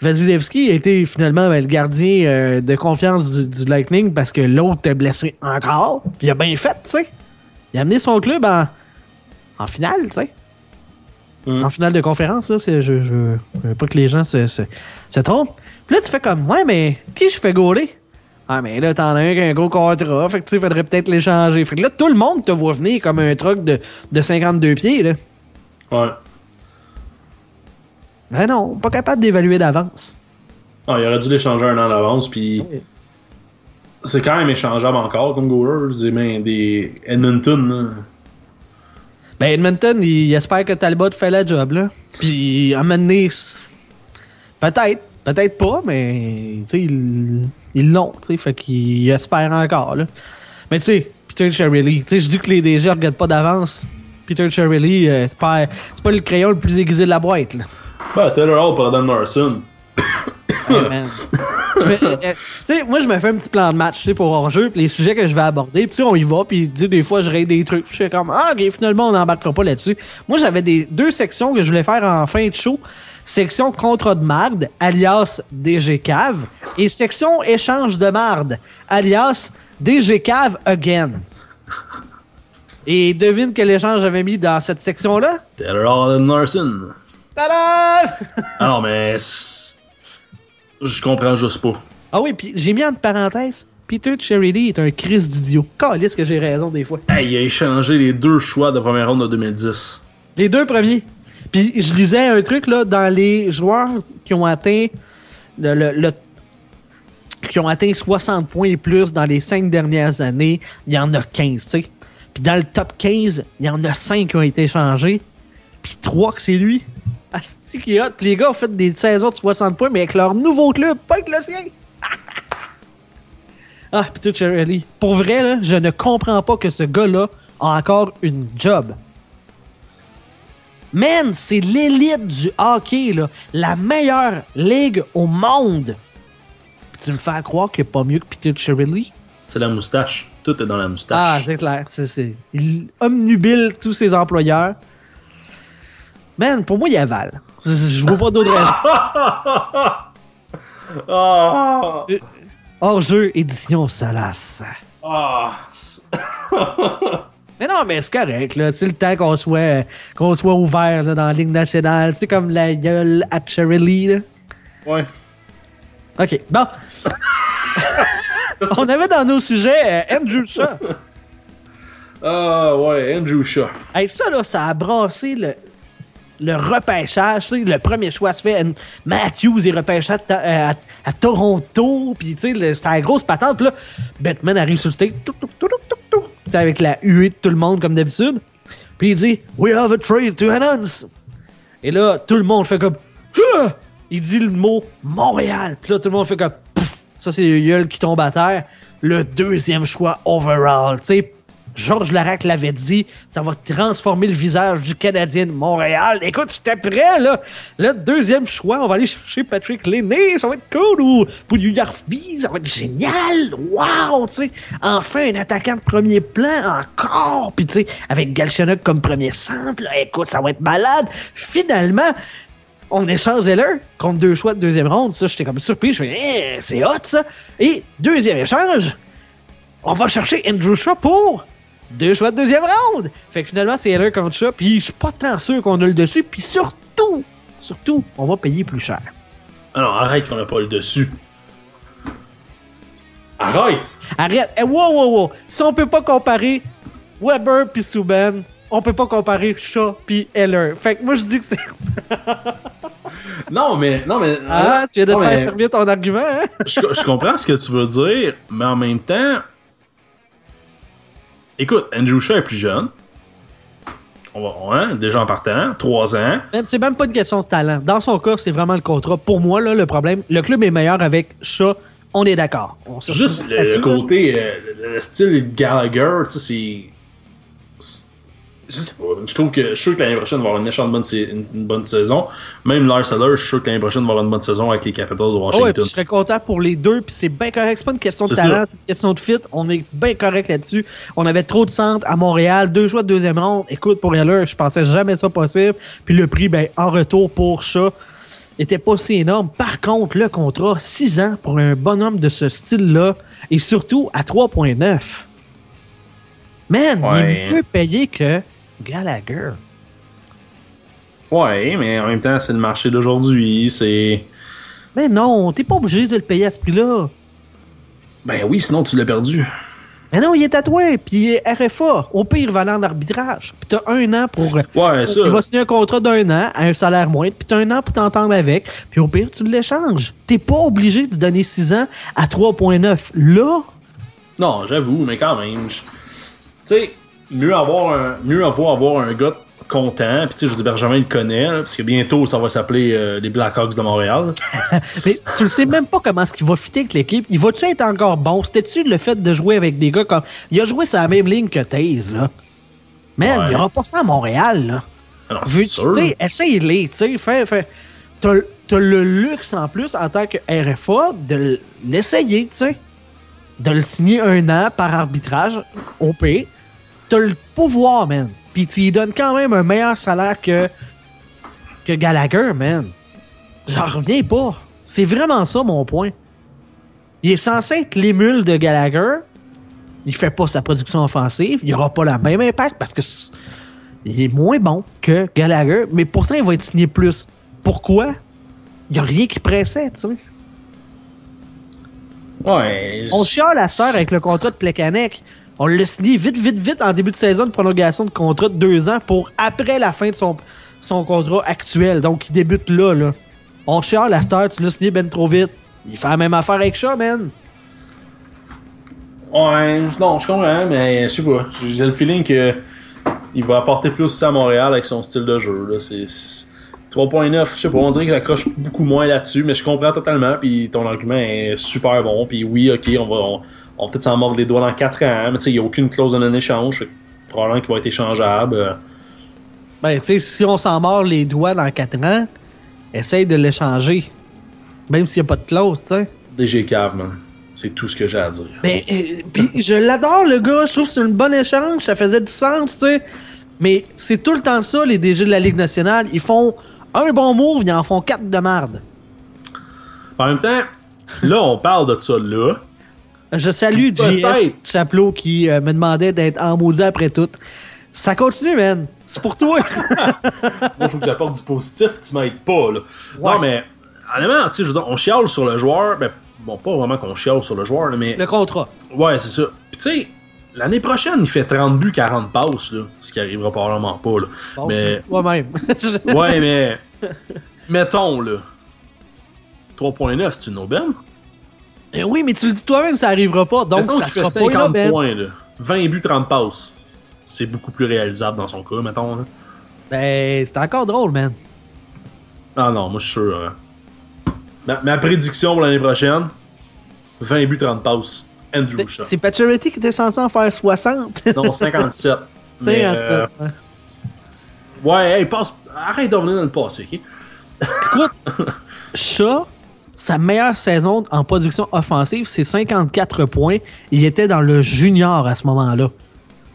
Vasilevski a été finalement ben, le gardien euh, de confiance du, Lightning parce que l'autre était blessé encore. Puis il a bien fait, tu sais. Il a amené son club en, en finale, tu sais. Mm. En finale de conférence, là, je, je, je, veux pas que les gens se, se, se trompent. Puis là, tu fais comme, ouais, mais qui je fais gauler? Ah, mais là, t'en as un qui a un gros contrat, fait que tu faudrait peut-être l'échanger. Fait que là, tout le monde te voit venir comme un truc de, de 52 pieds, là. Ouais. Ben non, pas capable d'évaluer d'avance. Ah, il aurait dû l'échanger un an d'avance, puis. C'est quand même échangeable encore comme goaler. Je dis, mais des Edmonton, là. Ben, Edmonton, il, espère que Talbot fait la job, là. Puis, à un moment peut-être, peut-être pas, mais, tu sais, ils l'ont, tu sais, fait qu'ils espèrent encore, là. Mais, tu sais, Peter Cherry, tu sais, je dis que les DG regardent pas d'avance. Peter Cherry, euh, c'est pas, pas le crayon le plus aiguisé de la boîte, là. Ben, Taylor Hall pour Adam Morrison. *coughs* Euh, tu sais, moi, je me fais un petit plan de match pour hors-jeu, les sujets que je vais aborder, puis on y va, puis des fois, je règle des trucs. Je suis comme, ah, ok, finalement, on n'embarquera pas là-dessus. Moi, j'avais des deux sections que je voulais faire en fin de show. Section contrat de marde, alias DG Cave, et section échange de marde, alias DG Cave again. Et devine quel échange j'avais mis dans cette section-là? Taylor Larson. Ah non, mais je comprends juste pas. Ah oui, puis j'ai mis en parenthèse, Peter Cherry est un Chris d'idiot. Calisse que j'ai raison des fois. Hey, il a échangé les deux choix de première ronde de 2010. Les deux premiers. Puis je lisais un truc là dans les joueurs qui ont atteint le, qui ont atteint 60 points et plus dans les cinq dernières années, il y en a 15, tu sais. Puis dans le top 15, il y en a 5 qui ont été échangés. Puis 3 que c'est lui. Asti qui est hot. les gars ont fait des saisons de 60 points, mais avec leur nouveau club, pas avec le sien. *laughs* ah, Peter Cherry. Pour vrai, là, je ne comprends pas que ce gars-là a encore une job. Man, c'est l'élite du hockey, là. La meilleure ligue au monde. Puis tu me fais croire qu'il n'est pas mieux que Peter Cherry? C'est la moustache. Tout est dans la moustache. Ah, c'est clair. C'est, Il omnubile tous ses employeurs. Man, pour moi, il avale. Je vois pas d'autre raison. oh. *laughs* Hors-jeu, édition Salas. Oh. mais non, mais c'est correct, là. C'est le temps qu'on soit, qu'on soit ouvert là, dans la Ligue nationale. C'est comme la gueule à Cherry là. Ouais. Ok, bon. *laughs* On avait dans nos sujets euh, Andrew Shaw. Ah ouais, Andrew Shaw. Hey, ça, là, ça a brassé le, le repêchage. Tu le premier choix se fait. Matthews est repêché à, Toronto. Puis, tu sais, c'est la grosse patente. Puis là, Batman arrive sur le stage. avec la huée de tout le monde, comme d'habitude. Puis il dit We have a trade to announce. Et là, tout le monde fait comme. Il dit le mot Montréal. Puis là, tout le monde fait comme. Ça, c'est le gueule qui tombe à terre. Le deuxième choix overall. Tu sais, Georges Larac l'avait dit, ça va transformer le visage du Canadien de Montréal. Écoute, j'étais prêt, là. Le deuxième choix, on va aller chercher Patrick Lenné, ça va être cool. Ou York ça va être génial. Wow, tu sais. Enfin, un attaquant de premier plan, encore. Puis, tu sais, avec Galchenyuk comme premier simple, écoute, ça va être malade. Finalement, on échange Zeller contre deux choix de deuxième ronde. Ça, j'étais comme surpris. Je fais, eh, c'est hot, ça. Et deuxième échange, on va chercher Andrew Shaw pour deux choix de deuxième round. Fait que finalement, c'est Heller contre ça. Puis je suis pas tant sûr qu'on a le dessus. Puis surtout, surtout, on va payer plus cher. Alors arrête qu'on a pas le dessus. Arrête! Arrête! Eh, wow, wow, wow! Si on peut pas comparer Weber puis Subban, on peut pas comparer Shaw puis Heller. Fait que moi je dis que c'est. *laughs* non, mais. Non, mais. Ah, tu viens de te faire servir ton argument, hein? je comprends ce que tu veux dire, mais en même temps, Écoute, Andrew Shaw est plus jeune. On va, hein, déjà en partant, trois ans. C'est même pas une question de talent. Dans son cas, c'est vraiment le contrat. Pour moi, là, le problème, le club est meilleur avec Shaw. On est d'accord. Juste le, côté, euh, le style Gallagher, tu sais, c'est je sais pas. Je trouve que je suis sûr que l'année prochaine va avoir une méchante bonne, une, bonne saison. Même Lars Eller, je suis sûr que l'année prochaine va avoir une bonne saison avec les Capitals de Washington. ouais, je serais content pour les deux, puis c'est bien correct. C'est pas une question de talent, c'est une question de fit. On est bien correct là-dessus. On avait trop de centres à Montréal, deux joueurs de deuxième ronde. Écoute, pour Eller, je pensais jamais ça possible. Puis le prix, ben, en retour pour Chat, était pas si énorme. Par contre, le contrat, 6 ans pour un bonhomme de ce style-là, et surtout à 3,9. Man, il est mieux payé que Gallagher. Ouais, mais en même temps, c'est le marché d'aujourd'hui, c'est. Mais non, t'es pas obligé de le payer à ce prix-là. Ben oui, sinon tu l'as perdu. Mais non, il est tatoué, puis il est RFA. Au pire, il va aller en arbitrage. Puis t'as un an pour. Ouais, ça. Il va signer un contrat d'un an à un salaire moindre, puis t'as un an pour t'entendre avec. Puis au pire, tu l'échanges. T'es pas obligé de donner 6 ans à 3,9. Là? Non, j'avoue, mais quand même. Tu sais, mieux avoir un, mieux avoir, avoir un gars content. Puis tu sais, je dis Benjamin le connaît, parce que bientôt ça va s'appeler euh, les Blackhawks de Montréal. *laughs* mais tu le sais même pas comment est-ce qu'il va fitter avec l'équipe. Il va-tu être encore bon? C'était-tu le fait de jouer avec des gars comme. Il a joué sur la même ligne que Taze, là. Man, il aura pas ça à Montréal, là. Alors, c'est sûr. Essaye-les, tu sais. Fais, fais. T'as le luxe en plus en tant que RFA de l'essayer, tu sais. De le signer un an par arbitrage, au P t'as le pouvoir, man. Puis tu lui donnes quand même un meilleur salaire que, que Gallagher, man. J'en reviens pas. C'est vraiment ça mon point. Il est censé être l'émule de Gallagher. Il fait pas sa production offensive. Il aura pas le même impact parce que il est moins bon que Gallagher, mais pourtant il va être signé plus. Pourquoi? Il n'y a rien qui pressait, tu sais. Ouais. On chiale la star avec le contrat de Plekanec. On l'a signé vite, vite, vite en début de saison de prolongation de contrat de deux ans pour après la fin de son, son contrat actuel. Donc, il débute là, là. On cherche la star, tu l'as signé ben trop vite. Il fait la même affaire avec ça, man. Ouais, non, je comprends, mais je sais pas. J'ai le feeling que il va apporter plus ça à Montréal avec son style de jeu. Là. C'est 3.9, je sais pas, on dirait que j'accroche beaucoup moins là-dessus, mais je comprends totalement, puis ton argument est super bon, puis oui, ok, on va, va peut-être s'en mordre les doigts dans 4 ans, mais tu sais, il n'y a aucune clause de non-échange. Probablement qu'il va être échangeable. Ben, tu sais, si on s'en mord les doigts dans 4 ans, essaye de l'échanger. Même s'il n'y a pas de clause, tu sais. DG Cave, man. C'est tout ce que j'ai à dire. Ben, euh, puis *laughs* je l'adore, le gars. Je trouve que c'est un bon échange. Ça faisait du sens, tu sais. Mais c'est tout le temps ça, les DG de la Ligue nationale. Ils font un bon move, ils en font 4 de marde. En même temps, là, on parle de ça là. Je salue JS Chaplot qui euh, me demandait d'être en maudit après tout. Ça continue, man. C'est pour toi. *laughs* Moi, il faut que j'apporte du positif, tu m'aides pas, là. Non, mais, honnêtement, tu sais, je veux dire, on chiale sur le joueur. Ben, bon, pas vraiment qu'on chiale sur le joueur, mais. Le contrat. Ouais, c'est ça. Puis, tu sais, l'année prochaine, il fait 30 buts, 40 passes, là. Ce qui arrivera probablement pas, là. Bon, mais. toi-même. ouais, mais. Mettons, là. 3.9, c'est une aubaine? Eh oui, mais tu le dis toi-même, ça arrivera pas. Donc, ça sera 50 pas ben. points, là. 20 buts, 30 passes. C'est beaucoup plus réalisable dans son cas, mettons. Là. Ben, c'est encore drôle, man. Ah non, moi, je suis sûr. Hein. Ma, prédiction pour l'année prochaine 20 buts, 30 passes. Andrew. C'est Pacioretty qui était censé en faire 60. *laughs* non, 57. 57. *laughs* Euh, ouais, hey, passe. Arrête de revenir dans le passé, ok? Écoute, *laughs* Shaw sa meilleure saison en production offensive, c'est 54 points. Il était dans le junior à ce moment-là.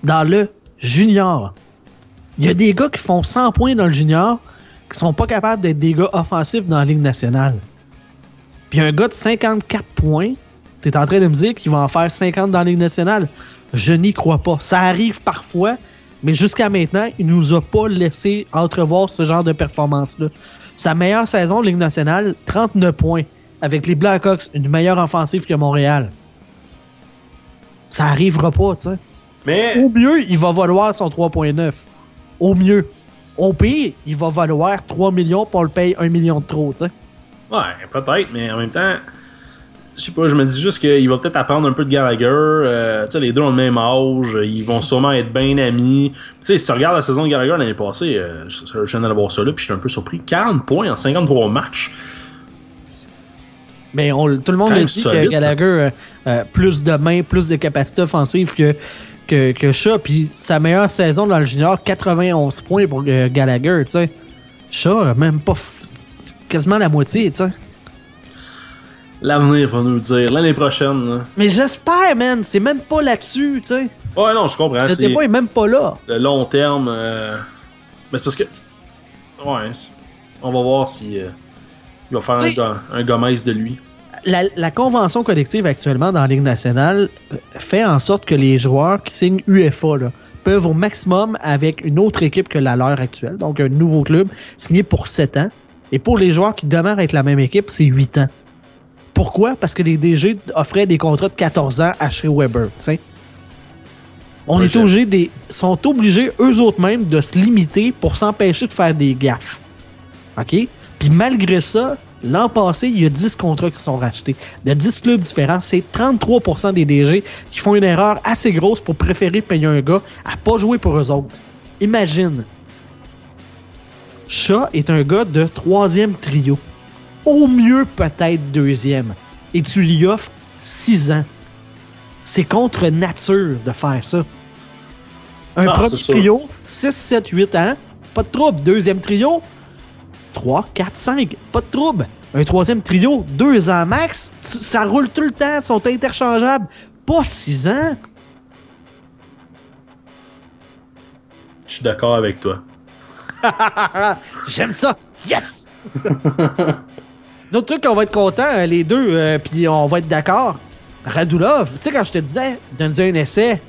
Dans le junior. Il y a des gars qui font 100 points dans le junior qui sont pas capables d'être des gars offensifs dans la Ligue nationale. Puis un gars de 54 points, tu es en train de me dire qu'il va en faire 50 dans la Ligue nationale. Je n'y crois pas. Ça arrive parfois, mais jusqu'à maintenant, il nous a pas laissé entrevoir ce genre de performance-là. Sa meilleure saison de Ligue nationale, 39 points avec les Blackhawks une meilleure offensive que Montréal. Ça arrivera pas, tu sais. Mais... Au mieux, il va valoir son 3.9. Au mieux. Au pire, il va valoir 3 millions pour le payer 1 million de trop, tu sais. Ouais, peut-être, mais en même temps, je sais pas, je me dis juste qu'il va peut-être apprendre un peu de Gallagher. Euh, tu sais, les deux ont le même âge, ils vont sûrement être bien amis. Tu sais, si tu regardes la saison de Gallagher l'année passée, euh, je, je viens d'aller voir ça là, puis je suis un peu surpris. 40 points en 53 matchs. Mais on, tout le monde le dit solide, que Gallagher euh, euh, plus de mains, plus de capacité offensive que, que, que Shaw. Puis sa meilleure saison dans le junior, 91 points pour Gallagher, tu sais. Shaw, même pas quasiment la moitié, tu sais. L'avenir va nous le dire. L'année prochaine. là. Mais j'espère, man, c'est même pas là-dessus, tu sais. Ouais, non, je comprends. Le débat est même pas là. le long terme. euh, Mais c'est parce que. Ouais, on va voir si. euh, Il va faire un, T'sais- un Gomez de lui. La, la convention collective actuellement dans la Ligue nationale euh, fait en sorte que les joueurs qui signent UFA là, peuvent au maximum avec une autre équipe que la leur actuelle, donc un nouveau club, signer pour 7 ans. Et pour les joueurs qui demeurent avec la même équipe, c'est 8 ans. Pourquoi? Parce que les DG offraient des contrats de 14 ans à chez Weber. tu sais. On est je- obligé des, sont obligés eux autres mêmes de se limiter pour s'empêcher de faire des gaffes. OK? Puis malgré ça, l'an passé, il y a 10 contrats qui sont rachetés. De 10 clubs différents, c'est 33% des DG qui font une erreur assez grosse pour préférer payer un gars à pas jouer pour eux autres. Imagine. Shaw est un gars de troisième trio. Au mieux, peut-être deuxième. Et tu lui offres 6 ans. C'est contre nature de faire ça. Un Ah, premier trio, 6, 7, 8 ans, pas de trouble. Deuxième trio, 3, 4, 5, pas de trouble. Un troisième trio, 2 ans max, ça roule tout le temps, ils sont interchangeables. Pas 6 ans. Je suis d'accord avec toi. *laughs* J'aime ça. Yes! *laughs* D'autres trucs qu'on va être content, euh, les deux, euh, puis on va être d'accord. Radulov, tu sais, quand je te disais, donne-lui un essai,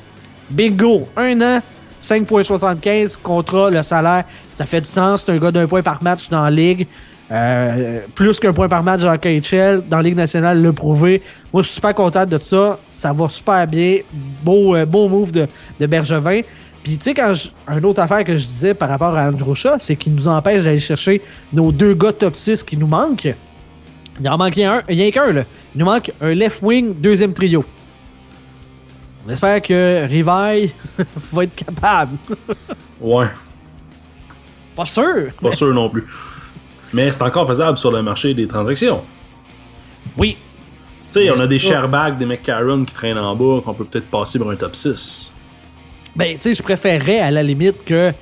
bingo, un an, 5,75, contrat, le salaire, ça fait du sens. C'est un gars d'un point par match dans la ligue. Euh, plus qu'un point par match dans KHL, dans la Ligue nationale, le prouvé. Moi, je suis super content de ça. Ça va super bien. Beau, euh, beau move de, de Bergevin. Puis, tu sais, quand je, une autre affaire que je disais par rapport à Andrew Shaw, c'est qu'il nous empêche d'aller chercher nos deux gars top 6 qui nous manquent. Il en manque un, rien qu'un, là. Il nous manque un left wing, deuxième trio. On espère que Rivaille *laughs* va être capable. *laughs* Ouais, Pas sûr. pas sûr non plus. Mais c'est encore faisable sur le marché des transactions. Oui. Tu sais, on a des ça- Sherback, des McCarron qui traînent en bas, qu'on peut peut-être passer pour un top 6. Ben, tu sais, je préférerais à la limite que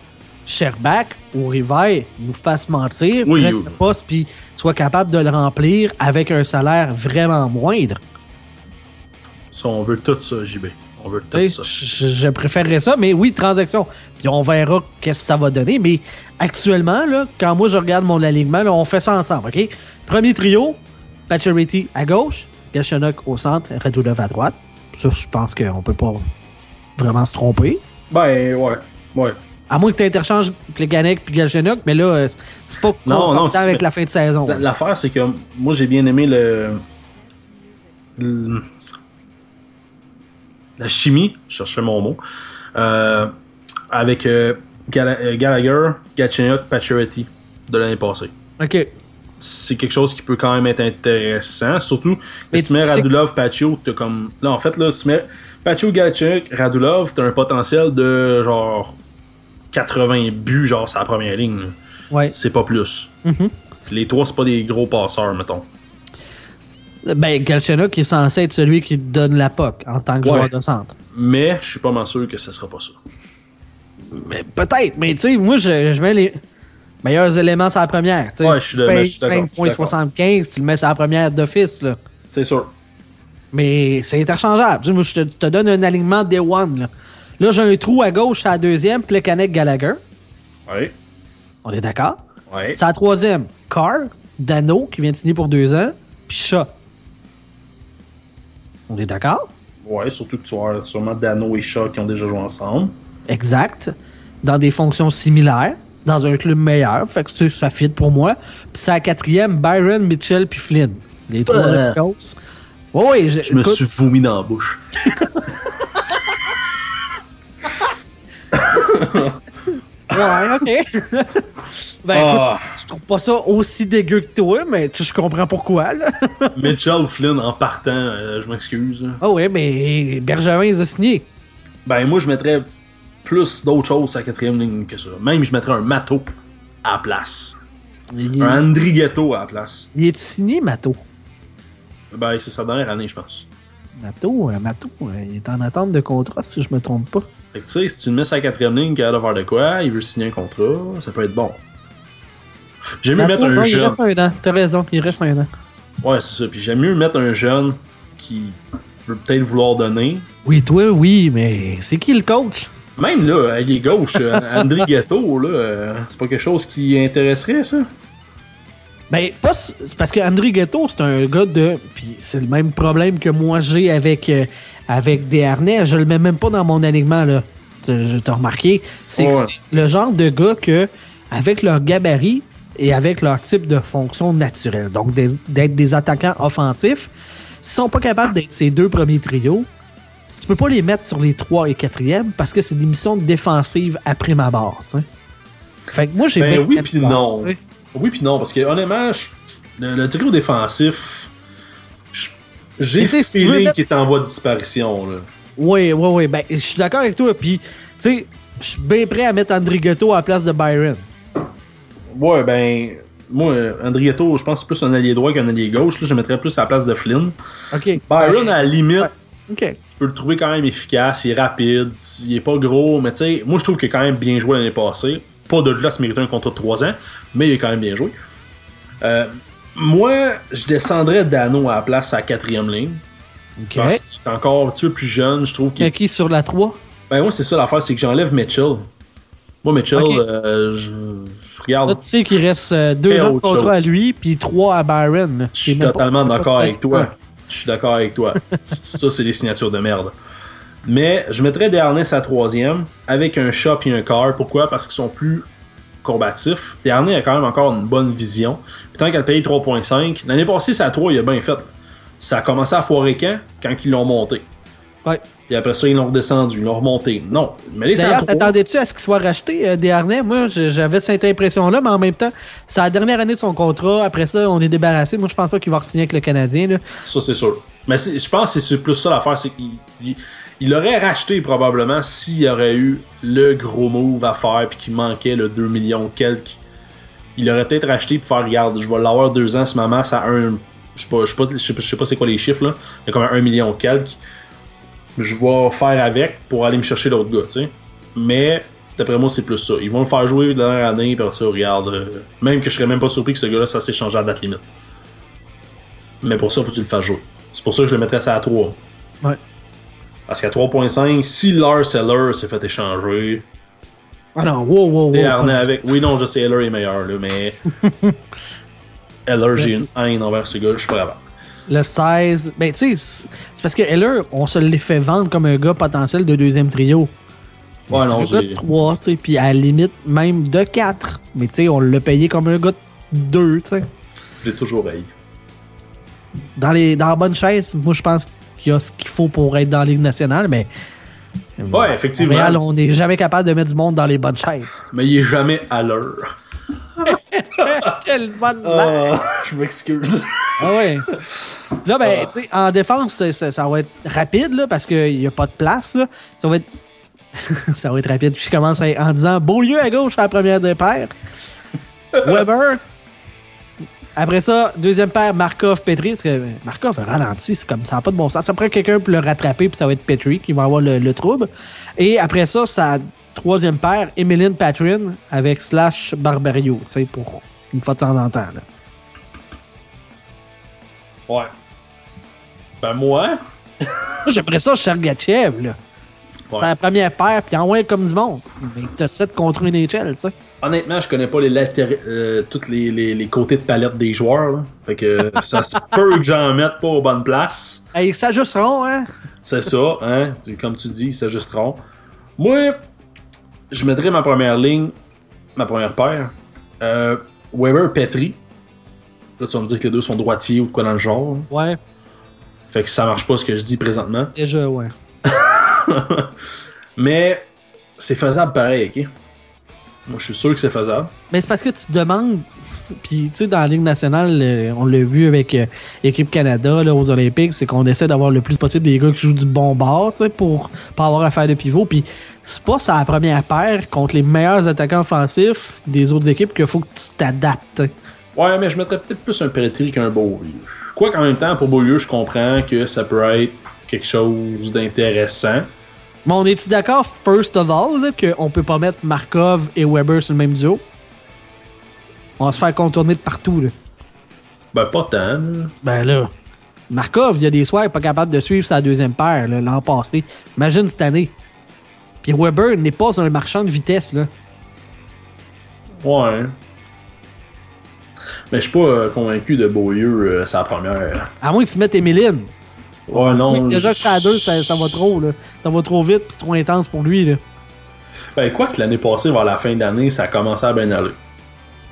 Sherbach ou Rivaille nous fasse mentir, Oui, prenne oui. le poste, puis soit capable de le remplir avec un salaire vraiment moindre. Ça, on veut tout ça, JB. On veut tout ça. Je, je préférerais ça, mais oui, transaction. Puis on verra qu'est-ce que ça va donner. Mais actuellement, là, quand moi je regarde mon alignement, là, on fait ça ensemble, OK? Premier trio, Pacioretty à gauche, Galchenyuk au centre, Radulov à droite. Ça, je pense qu'on peut pas vraiment se tromper. Ben, ouais. Ouais. À moins que tu interchanges Plekanec puis Galchenyuk, mais là, euh, c'est pas Non, non, avec la fin de saison. La- L'affaire, c'est que moi, j'ai bien aimé le... le- La chimie, je cherchais mon mot, euh, avec euh, Gallagher, Gatchenyuk, Pacioretty de l'année passée. OK. C'est quelque chose qui peut quand même être intéressant, surtout Mais si tu mets Radulov, Pacho, t'as comme... Là, en fait, là, si tu mets Pacho, Gatchenyuk, Radulov, t'as un potentiel de, genre, 80 buts, genre, la première ligne. Ouais. C'est pas plus. Mhm. Les trois, c'est pas des gros passeurs, mettons. Ben, Galchenyuk est censé être celui qui donne la POC en tant que Ouais. joueur de centre. Mais je suis pas mal sûr que ce sera pas ça. Mais peut-être, mais tu sais, moi, je, je mets les meilleurs éléments sur la première. Ouais, je suis d'accord, je suis 5.75, tu le mets sur la première d'office, là. C'est sûr. Mais c'est interchangeable. Moi, je te, te donne un alignement Day One, là. Là, j'ai un trou à gauche à la deuxième, Plekanec Gallagher. Ouais. On est d'accord? Ouais. C'est à la troisième, Carr, Dano, qui vient de signer pour deux ans, puis Shaw. On est d'accord? Ouais, surtout que tu avoir sûrement Dano et Shaw qui ont déjà joué ensemble. Exact. Dans des fonctions similaires, dans un club meilleur. Fait que ça fit pour moi. Puis c'est à la quatrième, Byron, Mitchell, puis Flynn. Les trois Euh. Oui, oui. je- Je me écoute, suis vomi dans la bouche. *laughs* Ouais, ok. *laughs* Ben Ah. écoute, je trouve pas ça aussi dégueu que toi, mais tu- je comprends pourquoi, là. *laughs* Mitchell Flynn en partant, euh, je m'excuse. Ah ouais, mais Bergevin les a signés. Ben, moi, je mettrais plus d'autres choses à la quatrième ligne que ça. Même, je mettrais un Mato à la place. Il, Un Andrighetto à la place. il est-tu signé, Mato? Ben, c'est sa dernière année, je pense. Mato, euh, Mato, euh, il est en attente de contrat, si je me trompe pas. Fait que, tu sais, si tu le mets la quatrième ligne, qu'il a de faire de quoi, il veut signer un contrat, ça peut être bon. J'aime mieux mettre un non, il jeune. reste un an. T'as raison, il reste un an. Ouais, c'est ça. Puis j'aime mieux mettre un jeune qui veut peut-être vouloir donner. Oui, toi, oui, mais c'est qui le coach? Même là, avec les gauches, euh, André Ghetto, là, c'est pas quelque chose qui intéresserait, ça? Ben, pas, parce que André Ghetto, c'est un gars de. Puis c'est le même problème que moi j'ai avec, euh, avec Desharnais. Je le mets même pas dans mon alignement, là. Je t'ai remarqué? C'est Ouais. le genre de gars que, avec leur gabarit et avec leur type de fonction naturelle, donc des- d'être des attaquants offensifs, s'ils sont pas capables d'être ces deux premiers trios, tu peux pas les mettre sur les trois et quatrième parce que c'est des missions défensives après ma base. hein. Fait que moi, j'ai Ben bien oui, puis non. Oui, puis non, parce que honnêtement, je- le, le trio défensif, j'ai le si feeling mettre- qu'il est en voie de disparition. Là. Oui, oui, oui. Ben, je suis d'accord avec toi. Puis, tu sais, je suis bien prêt à mettre André Ghetto à la place de Byron. Ouais, ben, moi, Andrietto, je pense que c'est plus un allié droit qu'un allié gauche. Là, je mettrais plus à la place de Flynn. OK. Byron, à la limite, OK. tu peux le trouver quand même efficace, il est rapide, il est pas gros, mais tu sais, moi je trouve qu'il a quand même bien joué l'année passée. Pas de là se mériter un contrat de 3 ans, mais il a quand même bien joué. Euh, moi, je descendrais Dano à la place à la quatrième ligne. OK. Parce qu'il est encore un petit peu plus jeune, je trouve qu'il. Qui sur la 3? Ben moi c'est ça l'affaire, c'est que j'enlève Mitchell. Moi Mitchell, euh, je, je regarde. Là, tu sais qu'il reste euh, deux ans de contrat à lui, puis trois à Byron. Je suis totalement d'accord avec toi. Je suis d'accord avec toi. *laughs* ça, c'est des signatures de merde. Mais je mettrais Desharnais à troisième avec un chat et un quart. Pourquoi? Parce qu'ils sont plus combatifs. Desharnais a quand même encore une bonne vision. Puis tant qu'elle paye 3.5, l'année passée, à 3, il a bien fait. Ça a commencé à foirer quand? Quand ils l'ont monté. Ouais. Puis après ça, ils l'ont redescendu, ils l'ont remonté. Non, mais les D'ailleurs, 3. t'attendais-tu à ce qu'il soit racheté, euh? Moi, j'avais cette impression-là, mais en même temps, c'est la dernière année de son contrat. Après ça, on est débarrassé. Moi, je pense pas qu'il va signer avec le Canadien. Là. Ça, c'est sûr. Mais je pense que c'est plus ça l'affaire, c'est qu'il il, il aurait racheté probablement s'il y aurait eu le gros move à faire puis qu'il manquait le 2 millions quelques. Il aurait peut-être racheté pour faire, regarde, je vais l'avoir deux ans, ce moment, ça a un. Je sais pas, je sais pas, c'est quoi les chiffres là. Il y a comme un 1 million quelques. Je vais faire avec pour aller me chercher l'autre gars, tu sais. Mais d'après moi, c'est plus ça. Ils vont le faire jouer la dernière année, puis ça, regarde. euh, même que je serais même pas surpris que ce gars-là se fasse échanger à date limite. Mais pour ça, faut que tu le fasses jouer. C'est pour ça que je le mettrais ça à 3. Ouais. Parce qu'à 3.5, si Lars Eller s'est fait échanger, Ah non, wow, wow, wow. Desharnais avec. Oui, non, je sais, Eller est meilleur, là, mais. *laughs* Eller, j'ai une haine envers ce gars, je suis pas capable. Le 16. Ben, tu sais, c'est parce que Heller, on se l'est fait vendre comme un gars potentiel de deuxième trio. Ouais, C'est non, un gars de 3, tu sais, puis à la limite, même de 4. Mais tu sais, on l'a payé comme un gars de 2, tu sais. J'ai toujours haï. Dans, les, dans la bonne chaise, moi, je pense qu'il y a ce qu'il faut pour être dans la Ligue nationale, mais. Ouais, effectivement. Montréal, on n'est jamais capable de mettre du monde dans les bonnes chaises. Mais il est jamais à l'heure. *laughs* Quelle bonne blague! Ah, je m'excuse. Ah ouais. Là, ben, Ah. tu sais, en défense, ça, ça- ça va être rapide, là, parce qu'il n'y a pas de place, là. Ça va être. *laughs* ça va être rapide. Puis je commence à- en disant Beaulieu à gauche à la première des paires. *laughs* Weber. Après ça, deuxième paire, Markov, Petri. Parce que Markov a ralenti, c'est comme ça n'a pas de bon sens. Ça prend quelqu'un pour le rattraper, puis ça va être Petri qui va avoir le, le trouble. Et après ça, sa troisième paire, Emeline Patrin avec Slash Barbario, tu sais, pour une fois de temps en temps. là. Ouais. Ben, moi. Moi, *laughs* J'aimerais ça, Sergachev, là. Ouais. C'est la première paire, puis en ouais comme du monde. Mais t'as 7 contre une HL, tu sais. Honnêtement, je connais pas les latér- euh, tous les, les, les côtés de palette des joueurs. Là. Fait que ça se *laughs* peut que j'en mette pas aux bonnes places. Hey, ça s'ajusteront, hein? C'est ça, hein? Comme tu dis, ils s'ajusteront. Moi, je mettrais ma première ligne, ma première paire. Euh, Weber Petri. Là, tu vas me dire que les deux sont droitiers ou quoi dans le genre. Ouais, Fait que ça marche pas ce que je dis présentement. déjà, ouais. *laughs* Mais c'est faisable pareil, ok? Moi, je suis sûr que c'est faisable. Mais c'est parce que tu demandes. Puis, tu sais, dans la Ligue nationale, euh, on l'a vu avec euh, l'équipe Canada là, aux Olympiques, c'est qu'on essaie d'avoir le plus possible des gars qui jouent du bon bord, tu sais, pour pas avoir à faire de pivot. Puis, c'est pas sa première paire contre les meilleurs attaquants offensifs des autres équipes qu'il faut que tu t'adaptes. Ouais, mais je mettrais peut-être plus un Pelletri qu'un Beaulieu. Quoi qu'en même temps, pour Beaulieu, je comprends que ça peut être quelque chose d'intéressant. Mais on est-tu d'accord, first of all, qu'on peut pas mettre Markov et Weber sur le même duo? On va se faire contourner de partout, là. Ben, pas tant. là. Ben là, Markov, il y a des soirs, pas capable de suivre sa deuxième paire là, l'an passé. Imagine cette année. Puis Weber n'est pas un marchand de vitesse, là. Ouais. Mais je suis pas euh, convaincu de Beaulieu, euh, sa première. À moins que tu mettes Emeline. Ouais, non. Oui, déjà que ça à deux, ça, ça va trop, là. Ça va trop vite, c'est trop intense pour lui, là. Ben, quoi que l'année passée, vers la fin d'année, ça a commencé à bien aller.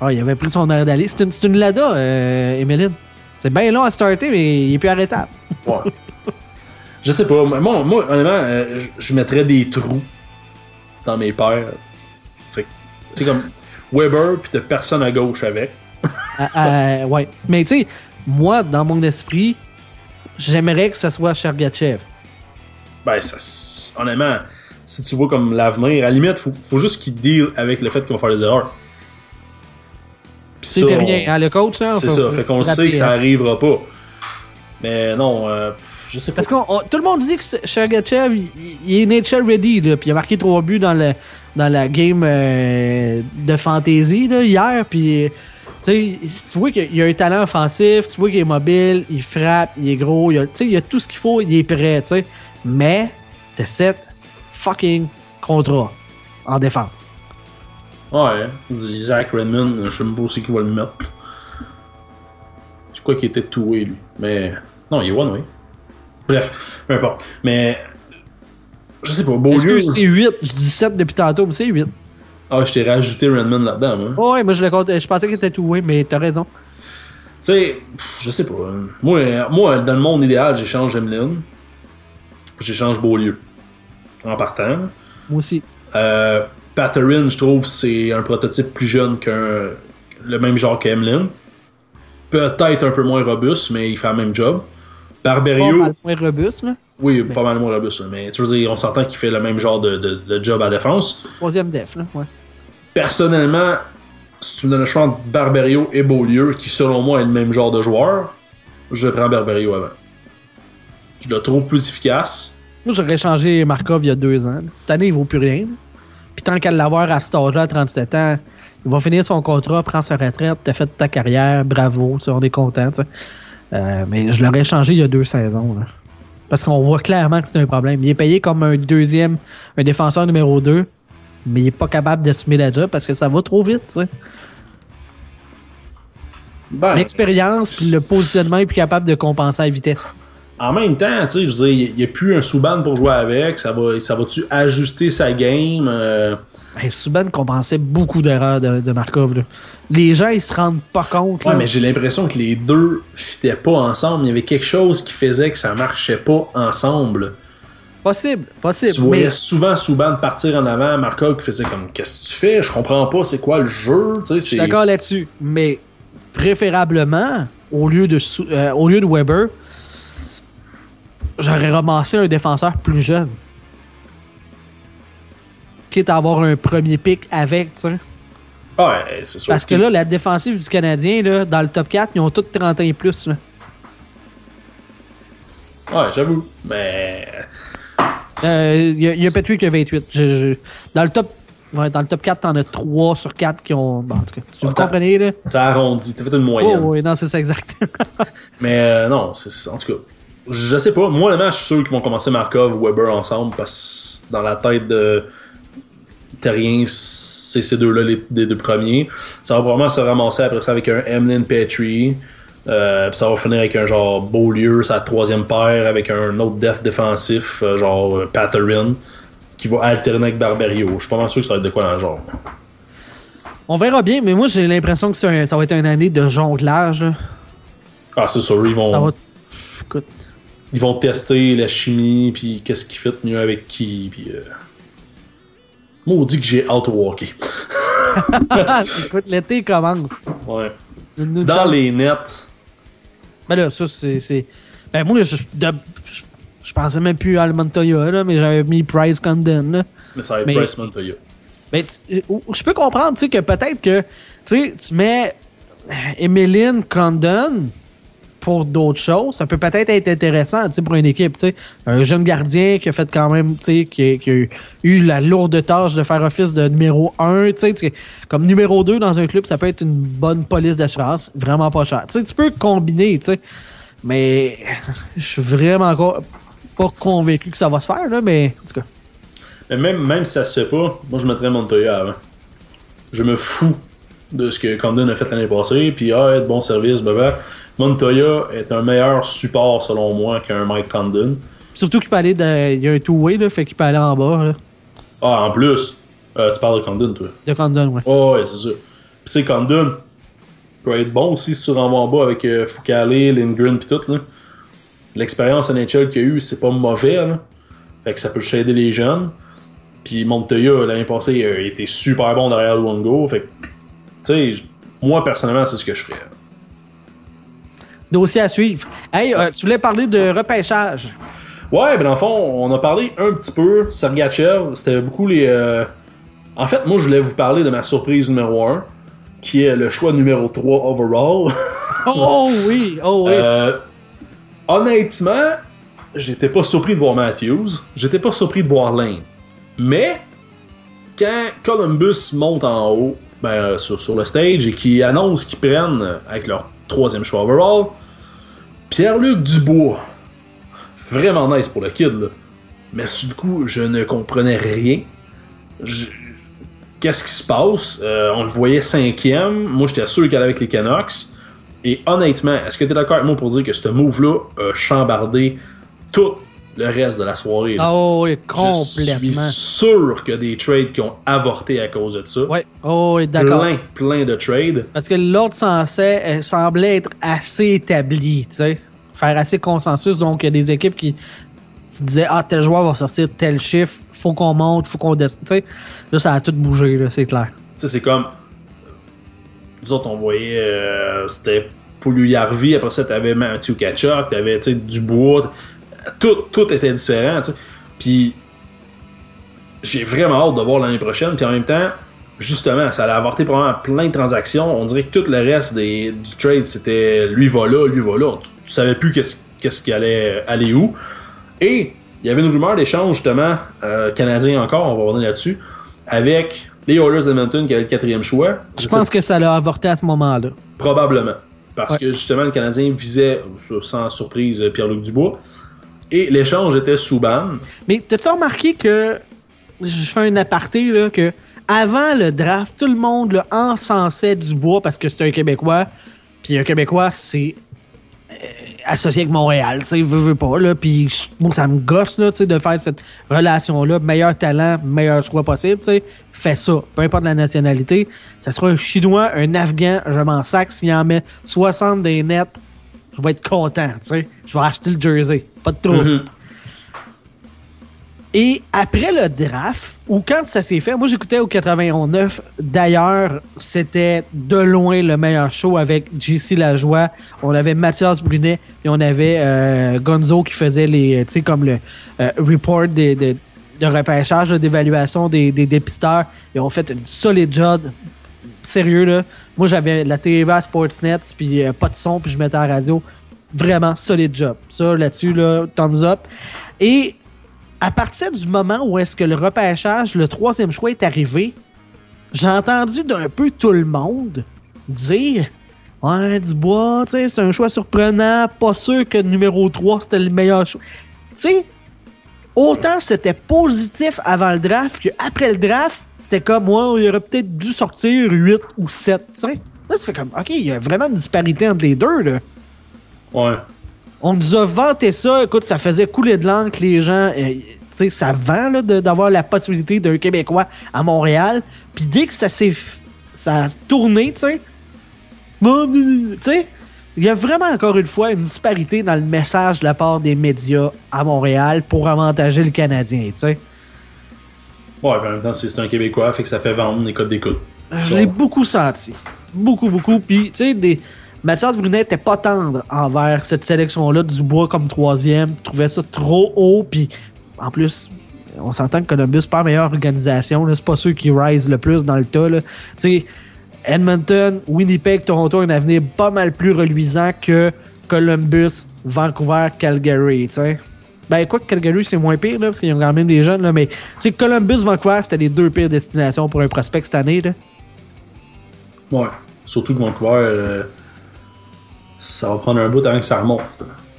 Ah, il avait pris son air d'aller. C'est une, c'est une Lada, euh, Emeline. C'est bien long à starter, mais il est plus arrêtable. Ouais. *laughs* je sais pas. Moi, moi honnêtement, euh, je- mettrais des trous dans mes paires. C'est comme Weber, puis t'as personne à gauche avec. Ouais. Mais tu sais, moi, dans mon esprit, j'aimerais que ça soit Chergachev. Ben, ça, honnêtement, si tu vois comme l'avenir, à la limite, faut, faut juste qu'il deal avec le fait qu'ils vont faire des erreurs. C'était on- rien. hein, le coach. C'est ça, fait qu'on sait que ça hein. arrivera pas. Mais non, euh, je sais pas. Parce que tout le monde dit que Chergachev, il, il est nature ready, là, puis il a marqué trois buts dans, le, dans la game euh, de fantasy là, hier, puis tu vois qu'il a un talent offensif, tu vois qu'il est mobile, il frappe, il est gros, il a, tu sais, il a tout ce qu'il faut, il est prêt, tu sais. Mais t'as sept fucking contrats en défense. Ouais, Zach Redmond, je sais même pas aussi qui va le mettre. Je crois qu'il était toué, lui. Mais. Non, il est one way. Bref, peu importe. Mais. Je sais pas, Est-ce Beaulieu. que c'est 8? Je dis 7 depuis tantôt, mais c'est 8. Ah, je t'ai rajouté Redmond là-dedans, moi. Ouais, moi je le compte, je pensais qu'il était tout mais t'as raison. Tu sais, je sais pas. hein. Moi, moi, dans le monde idéal, j'échange Emeline. J'échange Beaulieu. En partant. Moi aussi. Euh, Patterin, je trouve, c'est un prototype plus jeune qu'un. le même genre qu'Emeline. Peut-être un peu moins robuste, mais il fait le même job. Pas Barberio, mal moins robuste, là. oui, pas mal moins robuste, là, mais tu veux dire, on s'entend qu'il fait le même genre de, de- de job à défense. Troisième def, là. Ouais. Personnellement, si tu me donnes le choix entre Barberio et Beaulieu, qui selon moi est le même genre de joueur, je prends Barberio avant. Je le trouve plus efficace. Moi, j'aurais changé Markov il y a deux ans. Cette année, il vaut plus rien. Puis tant qu'à l'avoir à cet âge-là, à 37 ans, il va finir son contrat, prendre sa retraite, t'as fait ta carrière, bravo, on est content. Euh, mais je l'aurais changé il y a deux saisons. là. Parce qu'on voit clairement que c'est un problème. Il est payé comme un deuxième, un défenseur numéro 2, mais il est pas capable d'assumer la job parce que ça va trop vite. tu sais. Ben, L'expérience puis le positionnement est plus capable de compenser la vitesse. en même temps, tu sais, je veux dire, il n'y a plus un Souban pour jouer avec. Ça va, ça va-tu ajuster sa game? Euh, Hey, Subban compensait beaucoup d'erreurs de, de Markov. là. Les gens, ils se rendent pas compte. Ouais, là. mais j'ai l'impression que les deux fitaient pas ensemble. Il y avait quelque chose qui faisait que ça marchait pas ensemble. Possible, possible. Tu voyais mais- souvent Souban partir en avant, Markov qui faisait comme Qu'est-ce que tu fais? Je comprends pas, c'est quoi le jeu? Tu sais, Je suis d'accord là-dessus. Mais préférablement, au lieu de, euh, au lieu de Weber, j'aurais ramassé un défenseur plus jeune. Quitte à avoir un premier pick avec, tu sais. Ouais, c'est sûr. Parce que là, la défensive du Canadien, là, dans le top 4, ils ont tous 30 ans et plus. là. Ouais, j'avoue. Mais. Euh, Il y, a- il y a Petrie qui a 28. Je- je- dans, le top, ouais, dans le top 4, t'en as 3 sur 4 qui ont. Bon, en tout cas, tu vous Attends. comprenez, là? T'as arrondi, t'as fait une Oh, moyenne. oui, non, c'est ça, exact. *laughs* Mais euh, non, c'est en tout cas. Je sais pas. Moi, honnêtement, je suis sûr qu'ils vont commencer Markov ou Weber ensemble parce que dans la tête de Terrien, c'est ces deux-là les, les deux premiers. Ça va probablement se ramasser après ça avec un Emlyn Petrie. Euh, puis ça va finir avec un genre Beaulieu, sa troisième paire, avec un autre def défensif, euh, genre euh, Patterin, qui va alterner avec Barberio. Je suis pas mal sûr que ça va être de quoi dans le genre. On verra bien, mais moi, j'ai l'impression que un- ça va être une année de jonglage. là. Ah, c'est sûr, ils vont. Ça va. Écoute. ils vont tester la chimie, puis qu'est-ce qui fait mieux avec qui, puis... Maudit que j'ai hâte au hockey. *laughs* Écoute, l'été commence. Ouais. Dans les nets. Ben là, ça, c'est. Ben moi, je, je, pensais même plus à Montoya, là, mais j'avais mis Price Condon. Mais ça va être Price Montoya. Ben, je peux comprendre, tu sais, que peut-être que tu mets Emeline Condon pour d'autres choses, ça peut peut-être être intéressant pour une équipe. Un jeune gardien qui a fait quand même, qui qui a eu la lourde tâche de faire office de numéro 1. Comme numéro 2 dans un club, ça peut être une bonne police d'assurance, vraiment pas cher. tu peux combiner, mais je suis vraiment pas convaincu que ça va se faire, là, mais en tout cas. Mais même, même si ça se fait pas, moi je mettrais Montoya avant. Je me fous de ce que Condon a fait l'année passée, puis ah, bon service, baba. Montoya est un meilleur support selon moi qu'un Mike Condon. Surtout qu'il peut aller de... Il y a un two-way, là, fait qu'il peut aller en bas. Là. Ah, en plus. Euh, tu parles de Condon, toi. De Condon, ouais. Oh, ouais, c'est ça. Puis c'est Condon peut être bon aussi si tu renvoies en bas avec euh, Lindgren pis tout. Là. L'expérience NHL qu'il a eu, c'est pas mauvais. Là. Fait que ça peut aider les jeunes. Puis Montoya, l'année passée, il a été super bon derrière Luongo. Fait que, sais, moi personnellement, c'est ce que je ferais. Dossier à suivre. Hey, euh, tu voulais parler de repêchage. Ouais, ben dans le fond, on a parlé un petit peu. Sergachev, c'était beaucoup les. Euh, en fait, moi, je voulais vous parler de ma surprise numéro 1, qui est le choix numéro 3 overall. *laughs* oh oui, oh oui. Euh, honnêtement, j'étais pas surpris de voir Matthews. J'étais pas surpris de voir Lane. Mais, quand Columbus monte en haut, ben, sur, sur le stage, et qu'ils annoncent qu'ils prennent avec leur troisième choix overall, Pierre-Luc Dubois. Vraiment nice pour le kid, là. Mais du coup, je ne comprenais rien. Qu'est-ce qui se passe? Euh, on le voyait cinquième. Moi, j'étais sûr qu'il allait avec les Canucks. Et honnêtement, est-ce que tu es d'accord avec moi pour dire que ce move-là a chambardé tout le reste de la soirée? Oh, oui, complètement. Je suis sûr qu'il y a des trades qui ont avorté à cause de ça. Oui, oh, oui, d'accord. Plein, plein de trades. Parce que l'ordre euh, semblait être assez établi, tu sais faire assez consensus. Donc, il y a des équipes qui se disaient Ah, tel joueur va sortir tel chiffre, faut qu'on monte, faut qu'on descende. Là, ça a tout bougé, c'est clair. Tu sais, c'est comme. Nous autres, on voyait. Euh, c'était Yarvi, après ça, t'avais Mathieu Kachuk, t'avais Dubois. Tout, tout était différent, tu. Puis. J'ai vraiment hâte de voir l'année prochaine. Puis en même temps, justement, ça allait avorter probablement plein de transactions. On dirait que tout le reste des, du trade, c'était lui va là, lui va là. Tu, savais plus qu'est-ce qui allait aller où. Et il y avait une rumeur d'échange, justement, euh, canadien encore, on va revenir là-dessus, avec les Oilers Edmonton qui avaient le quatrième choix. Je, pense que ça l'a avorté à ce moment-là. Probablement. Parce que justement, le Canadien visait, sans surprise, Pierre-Luc Dubois. Et l'échange était sous ban. Mais t'as-tu remarqué que. Je fais un aparté, là, que avant le draft, tout le monde le encensait Dubois parce que c'est un Québécois. Puis un Québécois, c'est euh, associé avec Montréal, tu sais, veut, veut pas, là. Puis moi, ça me gosse, là, tu sais, de faire cette relation-là. Meilleur talent, meilleur choix possible, tu sais. Fais ça, peu importe la nationalité. Ça sera un Chinois, un Afghan, je m'en sac. S'il en met 60 des nets, je vais être content, tu sais. Je vais acheter le jersey. Pas de trouble. Mm-hmm. Et après le draft, ou quand ça s'est fait, moi j'écoutais au 91.9. D'ailleurs, c'était de loin le meilleur show avec JC Lajoie. On avait Mathias Brunet et on avait euh, Gonzo qui faisait les, tu sais, comme le euh, report de, de, de repêchage, d'évaluation des, des dépisteurs. Ils ont fait une solide job. Sérieux, là. Moi, j'avais la TVA Sportsnet, puis euh, pas de son, puis je mettais à la radio. Vraiment solide job. Ça, là-dessus, là, thumbs up. Et à partir du moment où est-ce que le repêchage, le troisième choix est arrivé, j'ai entendu d'un peu tout le monde dire Ouais, Dubois, c'est un choix surprenant, pas sûr que numéro 3 c'était le meilleur choix. Tu sais, autant c'était positif avant le draft qu'après le draft, c'était comme moi, il aurait peut-être dû sortir 8 ou 7. T'sais. Là, tu fais comme OK, il y a vraiment une disparité entre les deux. Là. Ouais. On nous a vanté ça. Écoute, ça faisait couler de l'encre les gens. Euh, sais, ça vend d'avoir la possibilité d'un Québécois à Montréal. Puis dès que ça s'est ça a tourné, tu sais, tu sais, il y a vraiment encore une fois une disparité dans le message de la part des médias à Montréal pour avantager le Canadien, tu sais. Ouais, en même temps, c'est un Québécois, fait que ça fait vendre les codes d'écoute. Je l'ai beaucoup senti. Beaucoup, beaucoup. Puis, tu sais, des... Mathias Brunet était pas tendre envers cette sélection-là du bois comme troisième. trouvait ça trop haut. Puis, en plus, on s'entend que Columbus, pas meilleure organisation. C'est pas ceux qui rise le plus dans le tas. Tu sais, Edmonton, Winnipeg, Toronto ont un avenir pas mal plus reluisant que Columbus, Vancouver, Calgary. sais. Ben, quoi que Calgary, c'est moins pire, là, parce qu'ils ont quand même des jeunes, là, mais tu sais, Columbus, Vancouver, c'était les deux pires destinations pour un prospect cette année. Là. Ouais. Surtout que Vancouver, euh, ça va prendre un bout avant que ça remonte.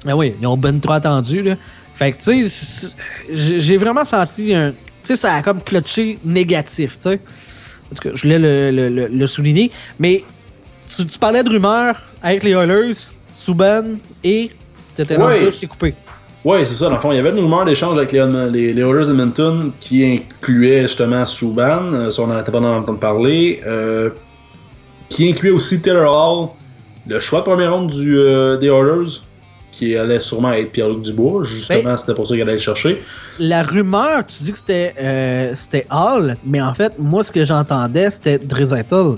Ah oui, ils ont ben trop attendu. Là. Fait que, tu sais, j'ai vraiment senti un. Tu sais, ça a comme clutché négatif, tu sais. En tout cas, je voulais le, le, souligner. Mais tu, parlais de rumeurs avec les Oilers, Subban et. C'était ouais. qui est coupé. Oui, c'est ça. Dans le fond, il y avait une rumeur d'échange avec les, les, les Oilers Edmonton qui incluait justement Subban, euh, si on n'arrêtait pas d'en entendre parler, euh, qui incluait aussi Taylor Hall, le choix de première ronde du, euh, des Oilers, qui allait sûrement être Pierre-Luc Dubois. Justement, ben, c'était pour ça qu'il allait le chercher. La rumeur, tu dis que c'était euh, Hall, mais en fait, moi, ce que j'entendais, c'était Drizzettel.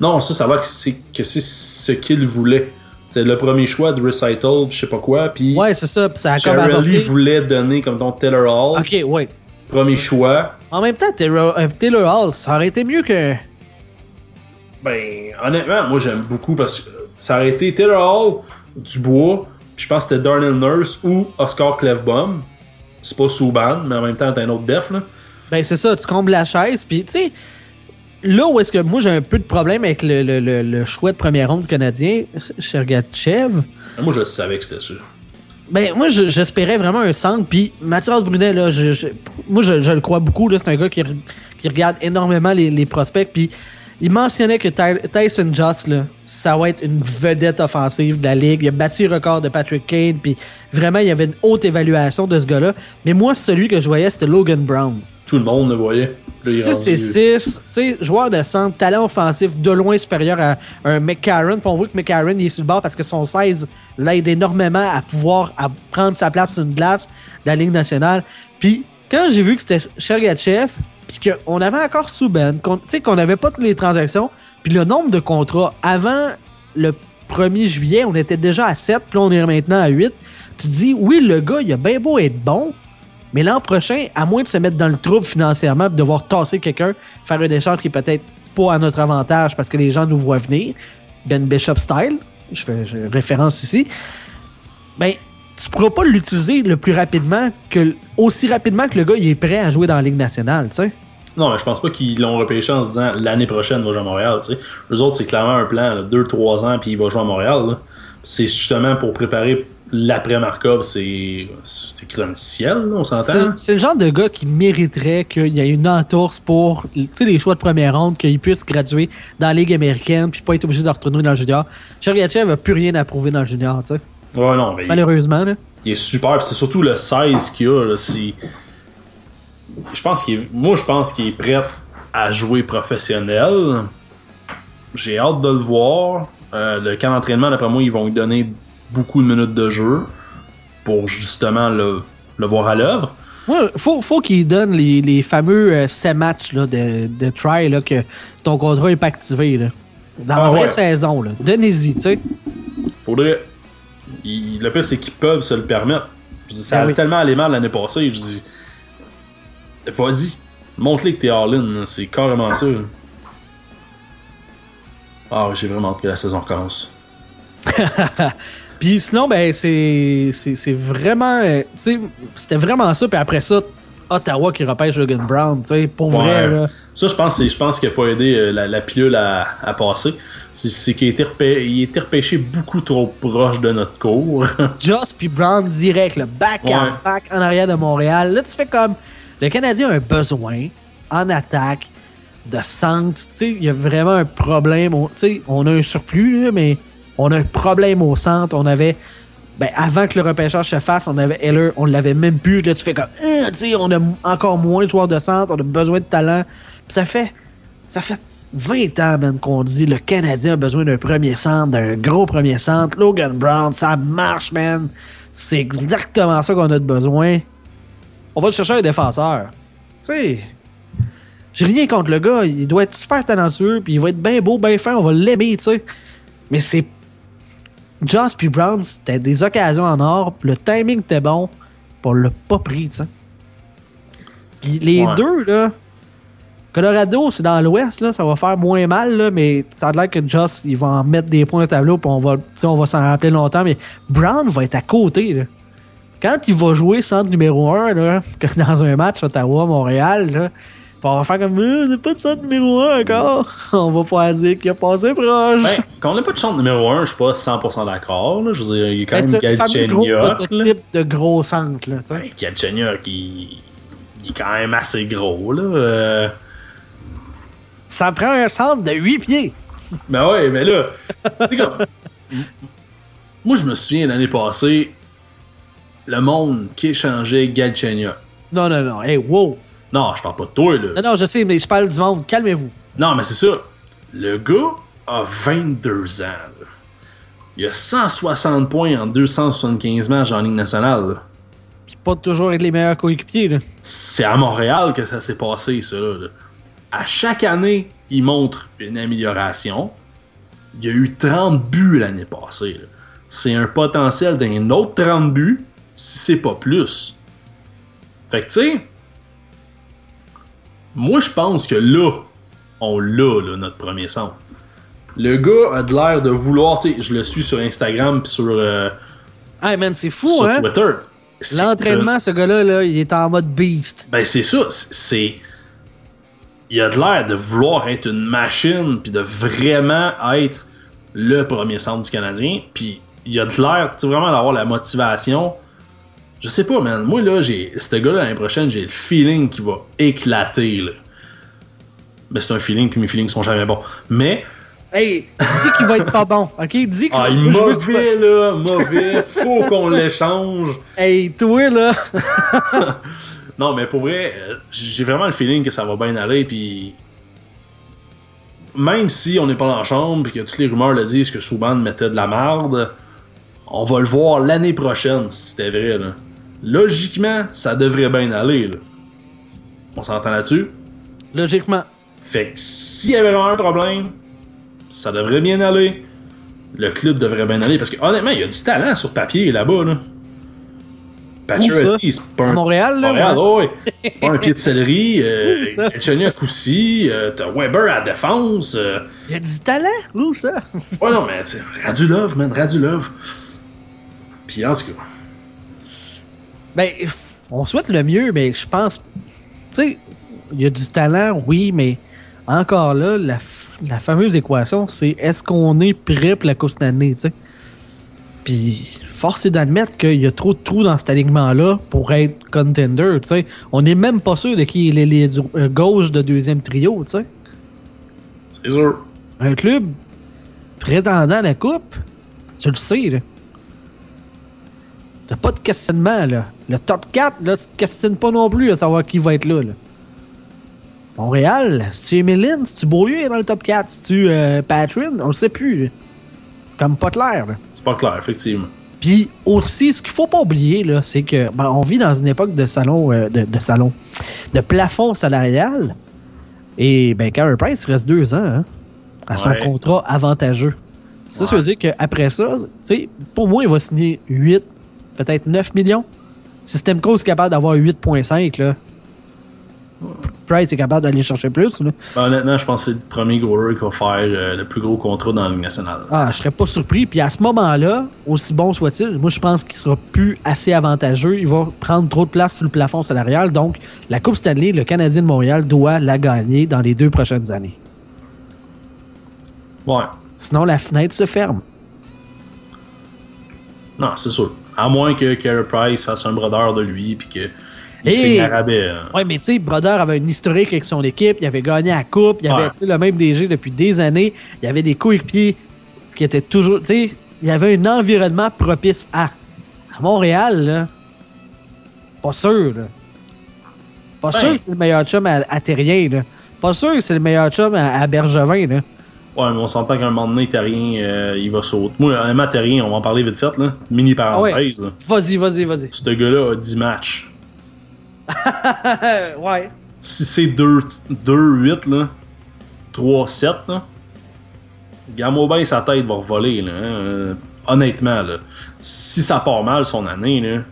Non, ça, ça va que c'est ce qu'il voulait. C'était le premier choix de Recital, je sais pas quoi. Puis ouais, c'est ça. Puis ça a comme voulait donner comme ton Taylor Hall. Ok, ouais. Premier choix. En même temps, Taylor, euh, Taylor Hall, ça aurait été mieux que. Ben, honnêtement, moi j'aime beaucoup parce que ça aurait été Taylor Hall, Dubois, puis je pense que c'était Darnell Nurse ou Oscar Clefbaum. C'est pas Souban, mais en même temps, t'as un autre def, là. Ben, c'est ça, tu combles la chaise, puis tu sais, là où est-ce que moi j'ai un peu de problème avec le, le, le, choix de première ronde du Canadien, Chergachev. Moi, je savais que c'était sûr. Ben, moi, j'espérais vraiment un centre. Puis Mathias Brunet, là, je, moi, je, le crois beaucoup. C'est un gars qui, qui regarde énormément les, les prospects. Puis il mentionnait que Tyson Joss, là, ça va être une vedette offensive de la ligue. Il a battu le record de Patrick Kane, puis vraiment, il y avait une haute évaluation de ce gars-là. Mais moi, celui que je voyais, c'était Logan Brown. Tout le monde le voyait. 6 et 6, tu sais, joueur de centre, talent offensif de loin supérieur à un McCarron. Puis on voit que McCarron il est sur le bord parce que son 16 l'aide énormément à pouvoir à prendre sa place sur une glace de la Ligue nationale. Puis quand j'ai vu que c'était Chergachev, puis qu'on avait encore Souben, qu'on qu'on n'avait pas toutes les transactions, puis le nombre de contrats avant le 1er juillet, on était déjà à 7, puis là on est maintenant à 8. Tu te dis, oui, le gars, il a bien beau être bon, mais l'an prochain, à moins de se mettre dans le trouble financièrement, de devoir tasser quelqu'un, faire un échange qui est peut-être pas à notre avantage parce que les gens nous voient venir, Ben Bishop style, je fais référence ici, ben, tu pourras pas l'utiliser le plus rapidement que aussi rapidement que le gars il est prêt à jouer dans la Ligue nationale, tu sais. Non, mais je pense pas qu'ils l'ont repêché en se disant l'année prochaine, il va jouer à Montréal. Tu sais. Eux autres, c'est clairement un plan, 2-3 ans, puis il va jouer à Montréal. C'est justement pour préparer l'après Markov, c'est ciel, on s'entend? C'est le genre de gars qui mériterait qu'il y ait une entourse pour les choix de première ronde, qu'il puisse graduer dans la Ligue américaine, puis pas être obligé de retourner dans le junior. Chergachev n'a plus rien à prouver dans le junior, tu sais. Ouais, non, Malheureusement, là. Il est super, c'est surtout le 16 qu'il a, là, je pense qu'il moi je pense qu'il est prêt à jouer professionnel. J'ai hâte de le voir. Euh, le camp d'entraînement, d'après moi, ils vont lui donner beaucoup de minutes de jeu pour justement le, voir à l'œuvre. Ouais, faut, faut qu'il donne les, fameux euh, matchs là, de, de try là, que ton contrat n'est pas activé. Là. Dans la ah vraie saison. Donnez-y, tu sais. Faudrait. le pire, c'est qu'ils peuvent se le permettre. Je dis, ça ben a tellement allé mal l'année passée. Je dis, Vas-y, montre-les que t'es all-in, c'est carrément ça. Ah, j'ai vraiment hâte que la saison commence. *laughs* Puis sinon, ben, c'est, c'est, vraiment. Euh, c'était vraiment ça. Puis après ça, Ottawa qui repêche Logan Brown, tu sais, pour vrai. Là. Ça, je pense, je pense qu'il n'a pas aidé euh, la, pilule à, à passer. C'est, qu'il a été, repêché, repêché beaucoup trop proche de notre cours. *laughs* Just puis Brown direct, le back à back en arrière de Montréal. Là, tu fais comme. Le Canadien a un besoin en attaque de centre. Il y a vraiment un problème. On, on a un surplus, mais on a un problème au centre. On avait. Ben, avant que le repêchage se fasse, on avait Heller, on l'avait même plus. Là, tu fais comme. Ah, on a encore moins de joueurs de centre, on a besoin de talent. ça fait. Ça fait 20 ans, man, qu'on dit le Canadien a besoin d'un premier centre, d'un gros premier centre. Logan Brown, ça marche, man. C'est exactement ça qu'on a de besoin on va chercher un défenseur. Tu sais, J'ai rien contre le gars. Il doit être super talentueux, puis il va être bien beau, bien fin. On va l'aimer, tu sais. Mais c'est. Joss puis Brown, c'était des occasions en or. Le timing était bon. On l'a pas pris, tu sais. Puis les Ouais. deux, là. Colorado, c'est dans l'ouest, là. Ça va faire moins mal, là. Mais ça a l'air que Joss, il va en mettre des points au tableau. Puis on va, on va s'en rappeler longtemps. Mais Brown va être à côté, là. Quand il va jouer centre numéro 1, là, *laughs* dans un match Ottawa-Montréal, là, on va faire comme Euh, c'est pas de centre numéro 1 encore. *laughs* On va pouvoir dire qu'il a passé proche. Ben, quand on n'a pas de chante numéro 1, je suis pas 100% d'accord. là. Je veux dire, il y a quand Ben, même Galchenyuk. là. prototype de gros centre, là. Ben, Galchenyuk, il... il est quand même assez gros. Là. Euh, Ça prend un centre de 8 pieds. Ben ouais, mais là, tu sais comme. *laughs* Moi, je me souviens l'année passée, le monde qui échangeait Galchenyuk. Non, non, non. Hey, wow. Non, je parle pas de toi, là. Non, non, je sais, mais je parle du monde. Calmez-vous. Non, mais c'est ça. Le gars a 22 ans. là. Il a 160 points en 275 matchs en Ligue nationale. là. Pas toujours être les meilleurs coéquipiers, là. C'est à Montréal que ça s'est passé, ça. Là, là. À chaque année, il montre une amélioration. Il y a eu 30 buts l'année passée. C'est un potentiel d'un autre 30 buts, si c'est pas plus. Fait que, tu sais, moi, je pense que là, on l'a, là, notre premier centre. Le gars a de l'air de vouloir, tu sais, je le suis sur Instagram pis sur, euh, Hey, man, c'est fou, sur hein? Twitter. L'entraînement, ce gars-là, là, il est en mode beast. ben c'est ça, c'est- c'est. Il a de l'air de vouloir être une machine, puis de vraiment être le premier centre du Canadien, puis il a de l'air, tu sais, vraiment d'avoir la motivation. Je sais pas, man. Moi, là, j'ai. Ce gars-là, l'année prochaine, j'ai le feeling qu'il va éclater, là. Mais c'est un feeling, puis mes feelings sont jamais bons. Mais. Hey, dis qu'il va être pas bon, ok? Dis qu'il Ah, il veux que tu mauvais, là, mauvais. Faut qu'on l'échange. Hey, toi, là. *laughs* Non, mais pour vrai, euh, j'ai vraiment le feeling que ça va bien aller, puis même si on n'est pas dans la chambre, puis que toutes les rumeurs le disent que Souban mettait de la marde, on va le voir l'année prochaine si c'était vrai. Là. Logiquement, ça devrait bien aller. Là. On s'entend là-dessus? Logiquement. Fait que s'il y avait vraiment un problème, ça devrait bien aller. Le club devrait bien aller, parce que honnêtement, il y a du talent sur papier là-bas. Là. Pacioretty, c'est pas À un Montréal, là. Montréal, ouais. ouais. C'est pas un pied de céleri. *laughs* Euh. Galchenyuk aussi. euh, T'as Weber à la défense. euh. Il y a du talent, où ça? Ouais, non, mais Radulov, man. Radulov. Puis en tout cas. Ben, on souhaite le mieux, mais je pense. Tu sais, il y a du talent, oui, mais encore là, la, fameuse équation, c'est est-ce qu'on est prêt pour la Coupe cette année, tu sais? Puis, force est d'admettre qu'il y a trop de trous dans cet alignement-là pour être contender, tu sais? On n'est même pas sûr de qui est les, les gauche de deuxième trio, tu sais? C'est sûr. Un club prétendant à la Coupe, tu le sais, là. T'as pas de questionnement, là. Le top 4, là, tu te questionnes pas non plus à savoir qui va être là, là. Montréal, si tu Emeline, si tu Beaulieu dans le top 4, si tu euh, Patrin, on le sait plus. C'est comme pas clair, là. C'est pas clair, effectivement. Puis aussi, ce qu'il faut pas oublier, là, c'est que ben, on vit dans une époque de salon, euh, de, de salon, de plafond salarial. Et ben, Carey Price reste deux ans hein, à son Ouais. contrat avantageux. Ça, ça veut dire qu'après ça, tu sais, pour moi, il va signer 8, peut-être 9 millions. Si Stemco est capable d'avoir 8,5, là, Price est capable d'aller chercher plus. Là. Ben, honnêtement, je pense que c'est le premier goaler qui va faire euh, le plus gros contrat dans la Ligue nationale. Ah, je serais pas surpris. Puis à ce moment-là, aussi bon soit-il, moi je pense qu'il sera plus assez avantageux. Il va prendre trop de place sur le plafond salarial. Donc, la Coupe Stanley, le Canadien de Montréal doit la gagner dans les deux prochaines années. Ouais. Sinon, la fenêtre se ferme. Non, c'est sûr. À moins que Carey Price fasse un brodeur de lui, puis que il à rabais. hein. Ouais, mais tu sais, Brodeur avait une historique avec son équipe. Il avait gagné la Coupe. Il avait Ouais. le même DG depuis des années. Il y avait des coéquipiers qui étaient toujours. Tu sais, il y avait un environnement propice à. À Montréal, là. Pas sûr, là. Pas Ben. sûr que c'est le meilleur chum à, à Terrien, là. Pas sûr que c'est le meilleur chum à, à Bergevin, là. Ouais, mais on s'entend qu'à un moment donné, Terrien, euh, il va sauter. Moi, honnêtement, Terrien, on va en parler vite fait, là. Mini parenthèse. là. Vas-y, vas-y, vas-y. Ce gars-là a 10 matchs. *laughs* ouais. si c'est 2-8, là, 3-7, là, Gamo bien sa tête va revoler, là, hein, honnêtement, là. Si ça part mal son année, là.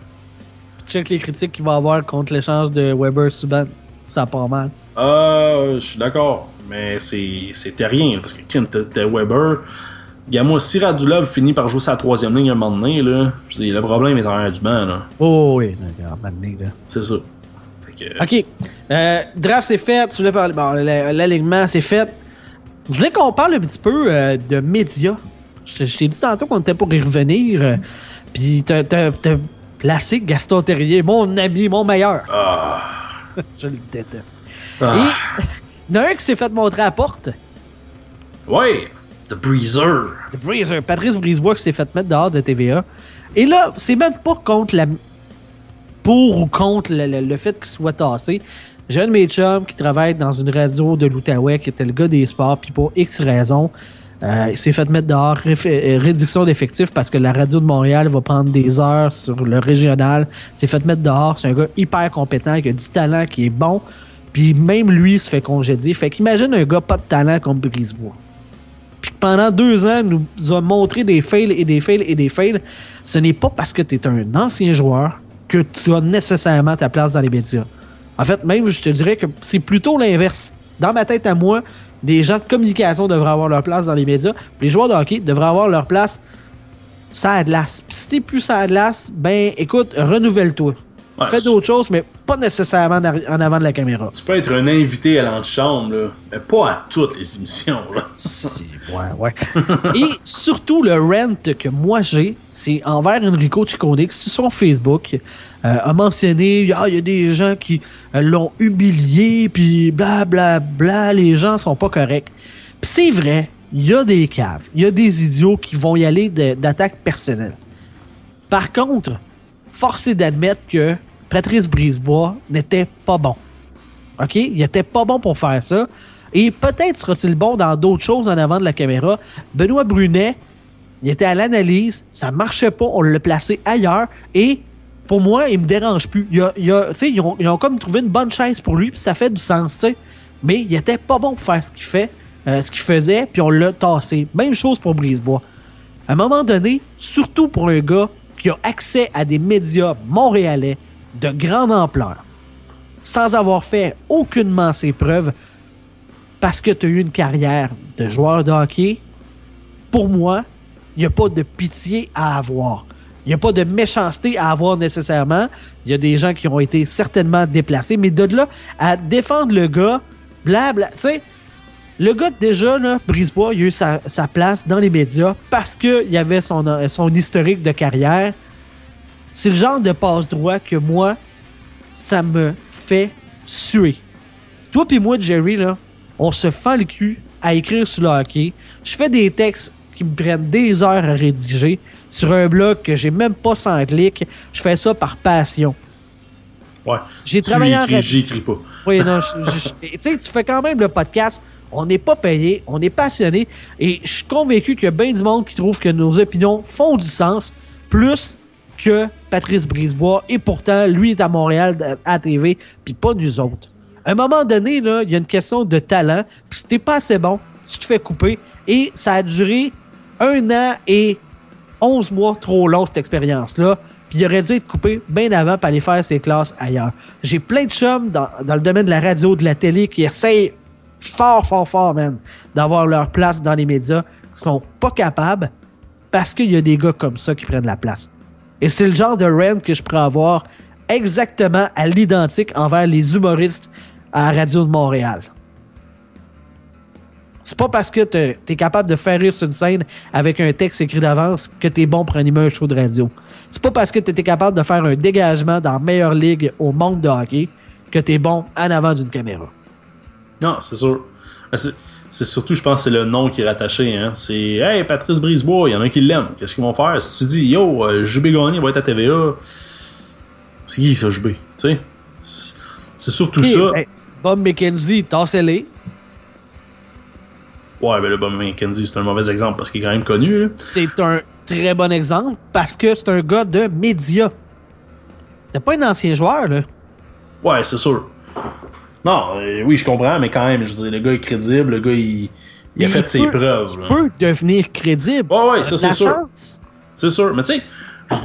Check les critiques qu'il va avoir contre l'échange de Weber Subban. Ça part mal. Euh, je suis d'accord, mais c'était rien, parce que t'es Weber. Gamo, si Radulov finit par jouer sa troisième ligne un moment donné, là, je dis, le problème est en du banc, là. Oh oui, un moment donné, là. C'est ça. OK. Euh, draft, c'est fait. Tu voulais parler. Bon, l'alignement, c'est fait. Je voulais qu'on parle un petit peu euh, de médias. Je, t'ai dit tantôt qu'on était pour y revenir. Euh, puis t'as, placé Gaston Terrier, mon ami, mon meilleur. Ah. *laughs* je le déteste. Ah. Et il y en a un qui s'est fait montrer à la porte. Ouais, The Breezer. The Breezer. Patrice Brisebois qui s'est fait mettre dehors de TVA. Et là, c'est même pas contre la pour ou contre le, fait qu'il soit tassé. J'ai un de mes chums qui travaille dans une radio de l'Outaouais, qui était le gars des sports, puis pour X raisons, euh, il s'est fait mettre dehors, euh, réduction d'effectifs parce que la radio de Montréal va prendre des heures sur le régional. Il s'est fait mettre dehors. C'est un gars hyper compétent, qui a du talent, qui est bon. Puis même lui se fait congédier. Fait qu'imagine un gars pas de talent comme Brisebois. Puis pendant deux ans, nous a montré des fails et des fails et des fails. Ce n'est pas parce que tu es un ancien joueur que tu as nécessairement ta place dans les médias. En fait, même, je te dirais que c'est plutôt l'inverse. Dans ma tête à moi, des gens de communication devraient avoir leur place dans les médias, les joueurs de hockey devraient avoir leur place ça glace. Puis si t'es plus ça glace, ben écoute, renouvelle-toi. Fais d'autres choses, mais pas nécessairement en avant de la caméra. Tu peux être un invité à l'antichambre, mais pas à toutes les émissions. Là. ouais, ouais. *laughs* Et surtout, le rent que moi j'ai, c'est envers Enrico Ciccone, qui sur son Facebook euh, a mentionné ah, il y a des gens qui euh, l'ont humilié, puis blablabla, bla, bla, les gens sont pas corrects. Puis c'est vrai, il y a des caves, il y a des idiots qui vont y aller d'attaque personnelle. Par contre, forcé d'admettre que Patrice Brisebois n'était pas bon. OK? Il était pas bon pour faire ça. Et peut-être sera-t-il bon dans d'autres choses en avant de la caméra. Benoît Brunet, il était à l'analyse, ça marchait pas, on l'a placé ailleurs et pour moi, il me dérange plus. Ils, ont, comme trouvé une bonne chaise pour lui, puis ça fait du sens, sais. Mais il était pas bon pour faire ce qu'il fait, euh, ce qu'il faisait, puis on l'a tassé. Même chose pour Brisebois. À un moment donné, surtout pour un gars qui a accès à des médias montréalais de grande ampleur, sans avoir fait aucunement ses preuves, parce que tu as eu une carrière de joueur de hockey, pour moi, il n'y a pas de pitié à avoir. Il n'y a pas de méchanceté à avoir nécessairement. Il y a des gens qui ont été certainement déplacés, mais de là à défendre le gars, blabla, tu sais, le gars, déjà, là, Brisebois, il a eu sa, place dans les médias parce qu'il avait son, son historique de carrière. C'est le genre de passe-droit que moi, ça me fait suer. Toi puis moi, Jerry, là, on se fend le cul à écrire sur le hockey. Je fais des textes qui me prennent des heures à rédiger sur un blog que j'ai même pas 100 clics. Je fais ça par passion. Ouais. J'ai travaillé en J'écris pas. Oui, non, tu sais, tu fais quand même le podcast. On n'est pas payé, on est passionné. Et je suis convaincu qu'il y a bien du monde qui trouve que nos opinions font du sens, plus que Patrice Brisebois. Et pourtant, lui est à Montréal à TV, puis pas nous autres. À un moment donné, il y a une question de talent. Puis si t'es pas assez bon, tu te fais couper. Et ça a duré un an et 11 mois trop long, cette expérience-là il aurait dû être coupé bien avant pour aller faire ses classes ailleurs. J'ai plein de chums dans, le domaine de la radio, de la télé qui essayent fort, fort, fort, man, d'avoir leur place dans les médias, qui sont pas capables parce qu'il y a des gars comme ça qui prennent la place. Et c'est le genre de rent que je pourrais avoir exactement à l'identique envers les humoristes à la radio de Montréal. C'est pas parce que tu es capable de faire rire sur une scène avec un texte écrit d'avance que tu es bon pour animer un show de radio. C'est pas parce que tu étais capable de faire un dégagement dans la meilleure ligue au monde de hockey que tu es bon en avant d'une caméra. Non, c'est sûr. C'est surtout, je pense, c'est le nom qui est rattaché. Hein. C'est Hey, Patrice Brisebois, il y en a un qui l'aime. Qu'est-ce qu'ils vont faire? Si tu dis Yo, euh, JB Gagné va être à TVA, c'est qui ça, JB? Tu sais? C'est surtout ça. Bob McKenzie, tassez-les. Ouais, mais le Bob McKenzie, c'est un mauvais exemple parce qu'il est quand même connu. C'est un très bon exemple parce que c'est un gars de médias. C'est pas un ancien joueur, là. Ouais, c'est sûr. Non, euh, oui, je comprends, mais quand même, je veux dire, le gars est crédible, le gars, il, il a fait ses preuves. Tu peux devenir crédible. Ouais, ouais, ça, c'est sûr. C'est sûr. Mais tu sais,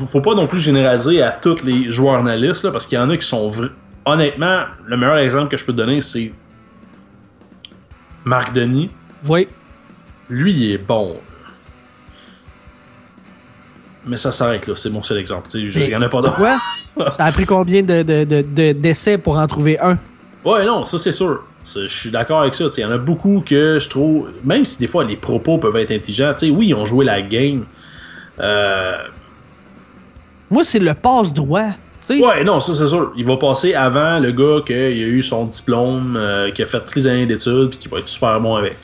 faut pas non plus généraliser à tous les joueurs analystes, parce qu'il y en a qui sont vrais. Honnêtement, le meilleur exemple que je peux te donner, c'est Marc Denis. Oui. Lui, il est bon. Mais ça s'arrête là, c'est mon seul exemple. Il y en a pas d'autres. *laughs* Ça a pris combien d'essais de, de, pour en trouver un? Ouais, non, ça c'est sûr. Je suis d'accord avec ça. Il y en a beaucoup que je trouve, même si des fois les propos peuvent être intelligents, oui, ils ont joué la game. Euh... Moi, c'est le passe-droit. Ouais, non, ça c'est sûr. Il va passer avant le gars qui a eu son diplôme, euh, qui a fait toutes les années d'études, puis qui va être super bon avec.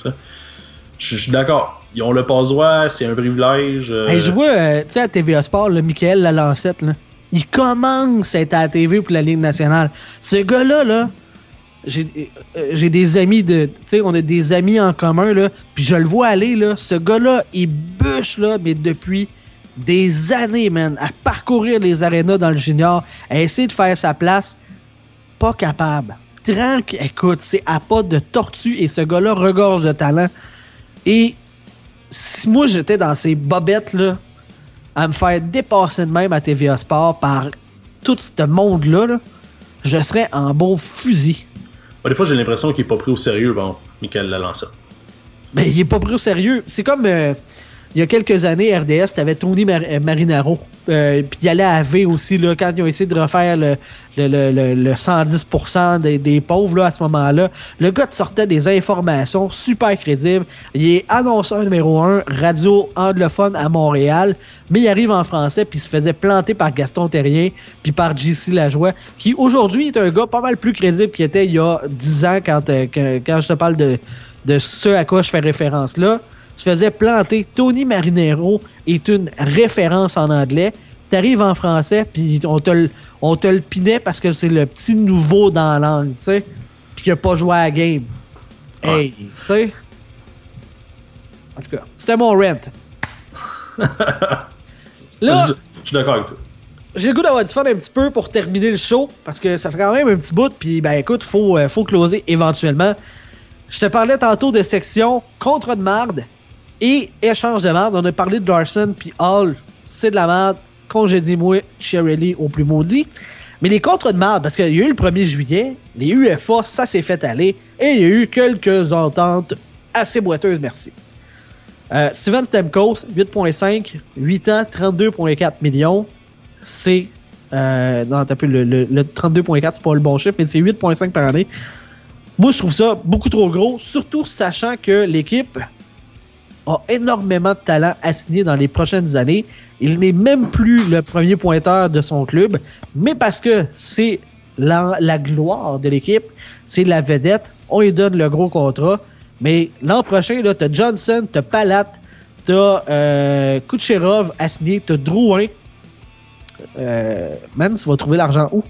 Je suis d'accord. Ils ont le passe-droit, c'est un privilège. Euh. je vois, euh, tu sais, à TVA Sport, le Michael Lalancette, là, il commence à être à la TV pour la Ligue nationale. Ce gars-là, là, j'ai des amis de. Tu sais, on a des amis en commun, là, puis je le vois aller, là. Ce gars-là, il bûche, là, mais depuis des années, man, à parcourir les arénas dans le junior, à essayer de faire sa place. Pas capable. Tranque, écoute, c'est à pas de tortue et ce gars-là regorge de talent. Et si moi j'étais dans ces bobettes-là, à me faire dépasser de même à TVA Sport par tout ce monde-là, je serais en bon fusil. des fois, j'ai l'impression qu'il est pas pris au sérieux, bon, Michael l'a lancé. Mais il est pas pris au sérieux. C'est comme. Euh, il y a quelques années, RDS, t'avais Tony euh, Marinaro. Euh, puis il allait à V aussi, là, quand ils ont essayé de refaire le, le, 110% des, pauvres à ce moment-là. Le gars te sortait des informations super crédibles. Il est annonceur numéro 1, radio anglophone à Montréal, mais il arrive en français puis il se faisait planter par Gaston Terrien puis par JC Lajoie, qui aujourd'hui est un gars pas mal plus crédible qu'il était il y a 10 ans quand, euh, quand, je te parle de, de ce à quoi je fais référence là tu faisais planter. Tony Marinero est une référence en anglais. Tu arrives en français, puis on te, le, on te le pinait parce que c'est le petit nouveau dans la langue, tu sais, puis qu'il n'a pas joué à la game. Hey, tu sais. En tout cas, c'était mon rent. *laughs* Là, je, suis d'accord avec toi. J'ai le goût d'avoir du fun un petit peu pour terminer le show parce que ça fait quand même un petit bout. Puis, ben écoute, faut, euh, faut closer éventuellement. Je te parlais tantôt de section contre de marde. Et échange de merde, on a parlé de Larson puis Hall, c'est de la merde. Congédie-moi Shirley au plus maudit. Mais les contrats de merde, parce qu'il y a eu le 1er juillet, les UFA, ça s'est fait aller. Et il y a eu quelques ententes assez boiteuses, merci. Euh, Steven Stemkos, 8.5, 8 ans, 32.4 millions. C'est. Euh, non, t'as le, le, le 32.4, c'est pas le bon chiffre, mais c'est 8.5 par année. Moi, je trouve ça beaucoup trop gros, surtout sachant que l'équipe a énormément de talent assigné dans les prochaines années. Il n'est même plus le premier pointeur de son club, mais parce que c'est la, gloire de l'équipe, c'est la vedette, on lui donne le gros contrat. Mais l'an prochain, tu as Johnson, tu as Palat, tu as euh, Kucherov assigné, tu as Drouin. Euh, man, tu vas trouver l'argent où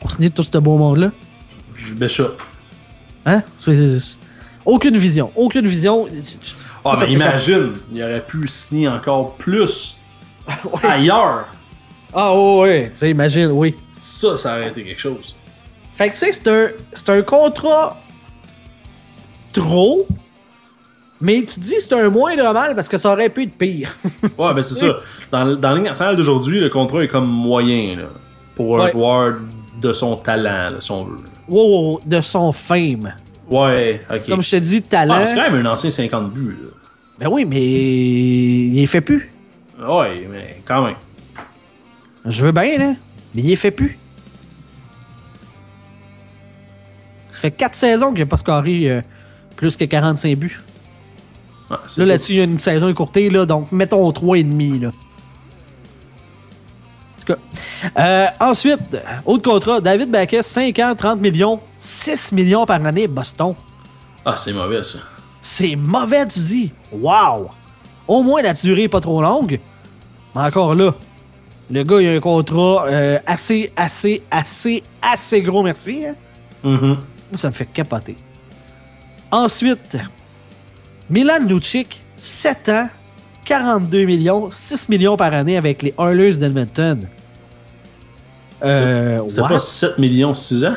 pour signer tout ce beau monde-là? Bishop. Hein? C'est, aucune vision. Aucune vision. Ah, mais imagine, il aurait pu signer encore plus *laughs* ailleurs. Ah, oh, ouais, tu sais, imagine, oui. Ça, ça aurait été quelque chose. Fait que, tu sais, c'est un, c'est un contrat trop, mais tu te dis c'est un moindre mal parce que ça aurait pu être pire. *laughs* ouais, ben c'est ça. Dans, dans la ligne nationale d'aujourd'hui, le contrat est comme moyen là, pour un joueur de son talent, là, si on veut. Wow, de son fame. Ouais, ok. Comme je te dis, talent. Ah, c'est quand même un ancien 50 buts. Là. Ben oui, mais il est fait plus. Ouais, mais quand même. Je veux bien, là. Mais il est fait plus. Ça fait 4 saisons qu'il n'a pas scoré euh, plus que 45 buts. là, là-dessus, il y a une saison écourtée, là, donc mettons 3,5. Là. Euh, ensuite, autre contrat, David Baquet, 5 ans, 30 millions, 6 millions par année, Boston. Ah, c'est mauvais ça. C'est mauvais, tu dis. Wow! Au moins la durée n'est pas trop longue. Mais encore là, le gars, il a un contrat euh, assez, assez, assez, assez gros, merci. Hein? Mm-hmm. Ça me fait capoter. Ensuite, Milan Lucic, 7 ans, 42 millions, 6 millions par année avec les Oilers d'Edmonton. Euh, C'était pas 7 millions 6 ans?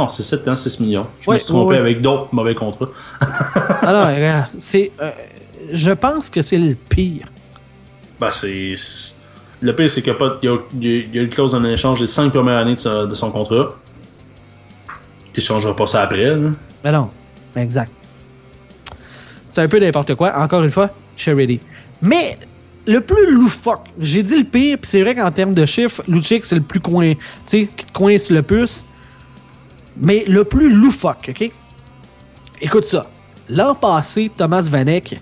Non, c'est 7 ans, 6 millions. Je me suis trompé avec d'autres mauvais contrats. *laughs* Alors, regarde, c'est. Euh, je pense que c'est le pire. Ben, c'est. Le pire, c'est qu'il y, y, a une clause en échange des 5 premières années de, son contrat. Tu n'échangeras pas ça après. Là. Ben non, exact. C'est un peu n'importe quoi. Encore une fois, charity. Mais le plus loufoque, j'ai dit le pire, puis c'est vrai qu'en termes de chiffres, Luchik, c'est le plus coin, tu sais, qui te coince le plus. Mais le plus loufoque, OK? Écoute ça. L'an passé, Thomas Vanek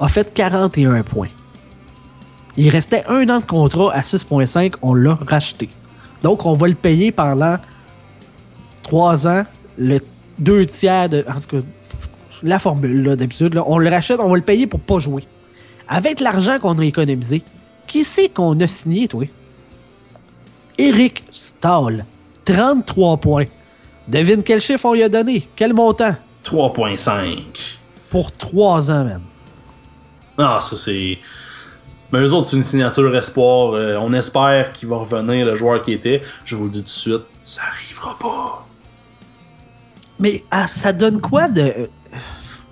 a fait 41 points. Il restait un an de contrat à 6,5. On l'a racheté. Donc, on va le payer pendant 3 ans, le deux tiers de. En tout cas, la formule, d'habitude. On le rachète, on va le payer pour pas jouer. Avec l'argent qu'on a économisé, qui c'est qu'on a signé, toi? Eric Stahl, 33 points. Devine quel chiffre on lui a donné? Quel montant? 3.5. Pour 3 ans, même. Ah, ça c'est. Mais eux autres, c'est une signature espoir. Euh, on espère qu'il va revenir le joueur qui était. Je vous le dis tout de suite, ça arrivera pas. Mais ah, ça donne quoi de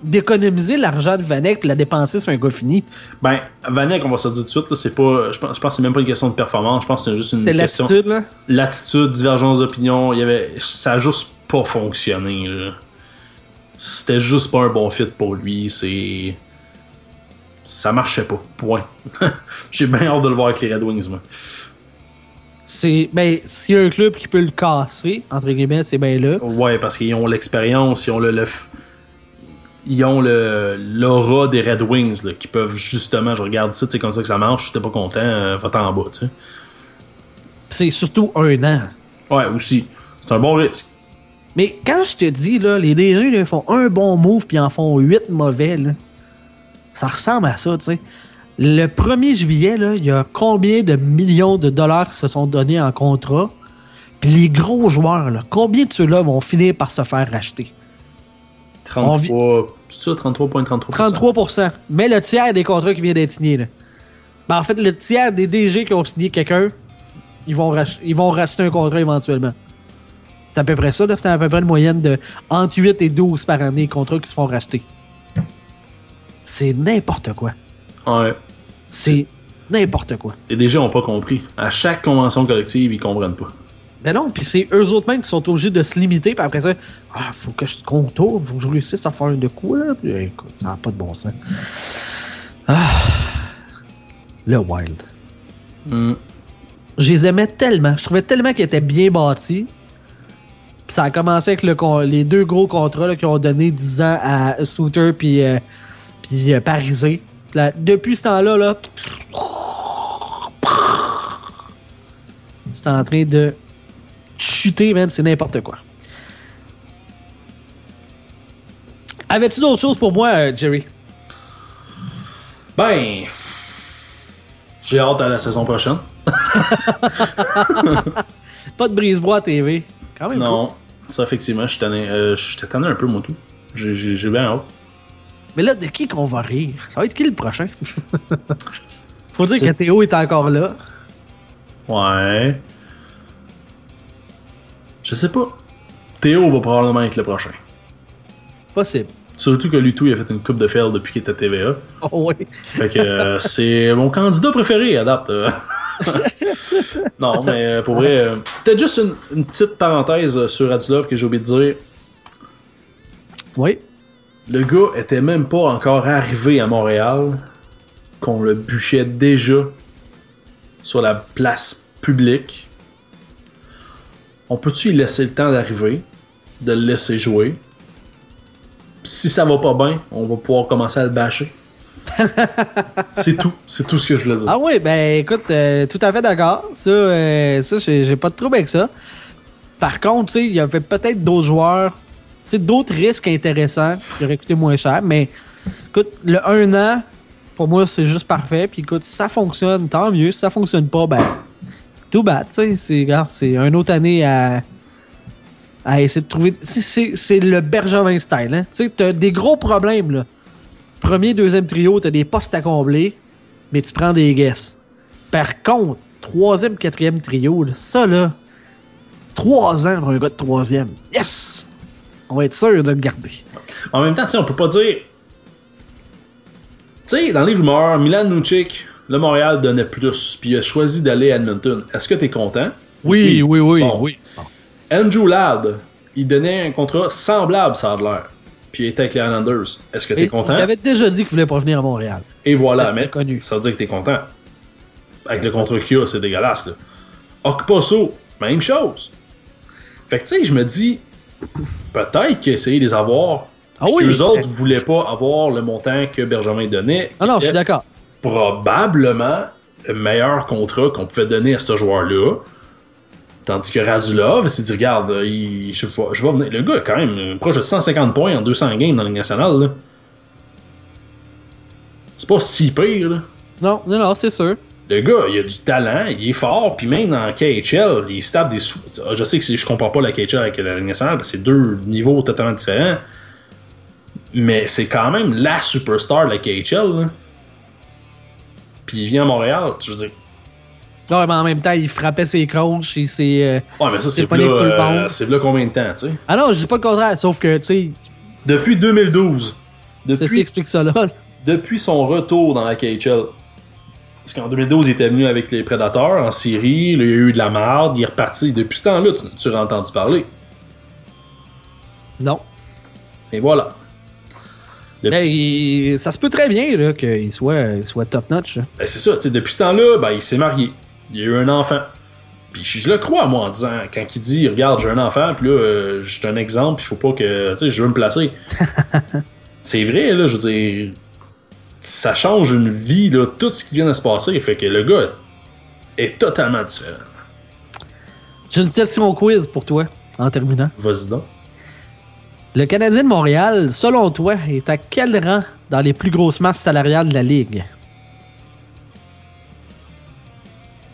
d'économiser l'argent de Vanek et la dépenser sur un gars fini? Ben, Vanek, on va se dire tout de suite, c'est pas. Je pense, je pense que c'est même pas une question de performance. Je pense que c'est juste une question. l'attitude, là? L'attitude, divergence d'opinion. Il y avait. Ça a juste pas fonctionné, C'était juste pas un bon fit pour lui. C'est ça marchait pas. Point. *laughs* J'ai bien hâte de le voir avec les Red Wings, moi. C'est. Ben, s'il y a un club qui peut le casser, entre guillemets, c'est bien là. Ouais, parce qu'ils ont l'expérience, ils ont le, ils ont le l'aura des Red Wings là, qui peuvent justement, je regarde ça, c'est comme ça que ça marche, j'étais pas content, euh, va-t'en en bas, tu sais. C'est surtout un an. Ouais, aussi. C'est un bon risque. Mais quand je te dis, là, les DG font un bon move puis en font huit mauvais, là, ça ressemble à ça, tu sais. Le 1er juillet, il y a combien de millions de dollars qui se sont donnés en contrat? Puis les gros joueurs, là, combien de ceux-là vont finir par se faire racheter? 33, c'est ça, 33,33%. 33%. Mais le tiers des contrats qui viennent d'être signés, là. Ben, en fait, le tiers des DG qui ont signé quelqu'un, ils vont, ils vont racheter un contrat éventuellement. C'est à peu près ça, c'est à peu près une moyenne de entre 8 et 12 par année, les contrats qui se font racheter. C'est n'importe quoi. Ouais. C'est n'importe quoi. Les DG n'ont pas compris. À chaque convention collective, ils comprennent pas. Ben non, puis c'est eux autres mêmes qui sont obligés de se limiter, puis après ça, ah, faut que je contourne, faut que je réussisse à faire un de coup, là. Puis, écoute, ça n'a pas de bon sens. Ah. Le Wild. Mm. Je les aimais tellement. Je trouvais tellement qu'ils étaient bien bâtis. Puis ça a commencé avec le, les deux gros contrats qui ont donné 10 ans à Souter puis euh, puis euh, parisé. depuis ce temps-là, là, c'est en train de chuter, man. C'est n'importe quoi. Avais-tu d'autres choses pour moi, euh, Jerry? Ben, j'ai hâte à la saison prochaine. *laughs* Pas de brise-bois TV. Quand même. Non, ça, effectivement, je tanné, euh, tanné un peu, moi, tout. J'ai bien hâte. Mais là, de qui qu'on va rire? Ça va être qui le prochain? *laughs* Faut dire que Théo est encore là. Ouais. Je sais pas. Théo va probablement être le prochain. Possible. Surtout que Luto il a fait une coupe de fer depuis qu'il était à TVA. Oh *laughs* oui. Fait que euh, c'est mon candidat préféré à date. Euh. *laughs* non, mais euh, pour vrai, peut-être juste une, petite parenthèse sur Radulov que j'ai oublié de dire. Oui. Le gars était même pas encore arrivé à Montréal qu'on le bûchait déjà sur la place publique. On peut-tu laisser le temps d'arriver, de le laisser jouer? Si ça va pas bien, on va pouvoir commencer à le bâcher. *laughs* c'est tout, c'est tout ce que je voulais dire. Ah oui, ben écoute, euh, tout à fait d'accord. Ça, euh, ça j'ai pas de trouble avec ça. Par contre, tu sais, il y avait peut-être d'autres joueurs d'autres risques intéressants qui auraient coûté moins cher. Mais écoute, le 1 an, pour moi, c'est juste parfait. Puis écoute, si ça fonctionne, tant mieux. Si ça fonctionne pas, ben, tout bad. C'est, c'est une autre année à, à essayer de trouver. C'est le Bergevin style. Hein? Tu as des gros problèmes. Là. Premier, deuxième trio, tu as des postes à combler, mais tu prends des guests. Par contre, troisième, quatrième trio, ça là, Trois ans pour un gars de troisième. Yes! On va être sûr de le garder. En même temps, tu sais, on peut pas dire. Tu sais, dans les rumeurs, Milan Lucic, le Montréal donnait plus, puis il a choisi d'aller à Edmonton. Est-ce que t'es content? Oui, oui, oui, Bon. oui. Andrew Ladd, il donnait un contrat semblable, ça a l'air. Puis il était avec les Islanders. Est-ce que t'es Et content? J'avais déjà dit qu'il voulait pas venir à Montréal. Et voilà, mais connu. ça veut dire que t'es content. Avec le contrat qu'il a, c'est dégueulasse. Là. Okposo, même chose. Fait que tu sais, je me dis, peut-être qu'essayer de les avoir, Ah oui! eux autres voulaient pas avoir le montant que Benjamin donnait. Ah non, je suis d'accord. Probablement le meilleur contrat qu'on pouvait donner à ce joueur-là. Tandis que Radulov s'est dit, regarde, il- je, je vais venir. Le gars a quand même euh, proche de 150 points en 200 games dans la Ligue nationale. là. C'est pas si pire. Là. Non, non, non, c'est sûr. Le gars, il a du talent, il est fort, puis même dans KHL, il se tape des sous. Je sais que c'est- je compare pas la KHL avec la Ligue nationale, parce que c'est deux niveaux totalement différents. Mais c'est quand même la superstar de la KHL. là. Puis il vient à Montréal, tu veux dire. Non, mais en même temps, il frappait ses coachs et ses. euh, Ouais, mais ça, c'est là, euh, c'est là combien de temps, tu sais? Ah non, je dis pas le contraire, sauf que, tu sais, Depuis 2012. ceci Depuis, explique ça là. depuis son retour dans la KHL. Parce qu'en 2012, il était venu avec les Prédateurs en Syrie, là, il y a eu de la marde, il est reparti. Depuis ce temps-là, tu, tu as entendu parler? Non. Et voilà. Depuis- Mais il- ça se peut très bien qu'il soit, soit top notch. là. Ben, c'est ça, depuis ce temps-là, ben, il s'est marié. Il a eu un enfant. Puis je, je le crois, moi, en disant, quand il dit, regarde, j'ai un enfant, puis là, euh, j'ai un exemple, il faut pas que, tu sais, je veux me placer. *laughs* c'est vrai, là, je veux dire, ça change une vie, là, tout ce qui vient de se passer, fait que le gars est totalement différent. J'ai une question quiz pour toi, en terminant. Vas-y donc. Le Canadien de Montréal, selon toi, est à quel rang dans les plus grosses masses salariales de la Ligue?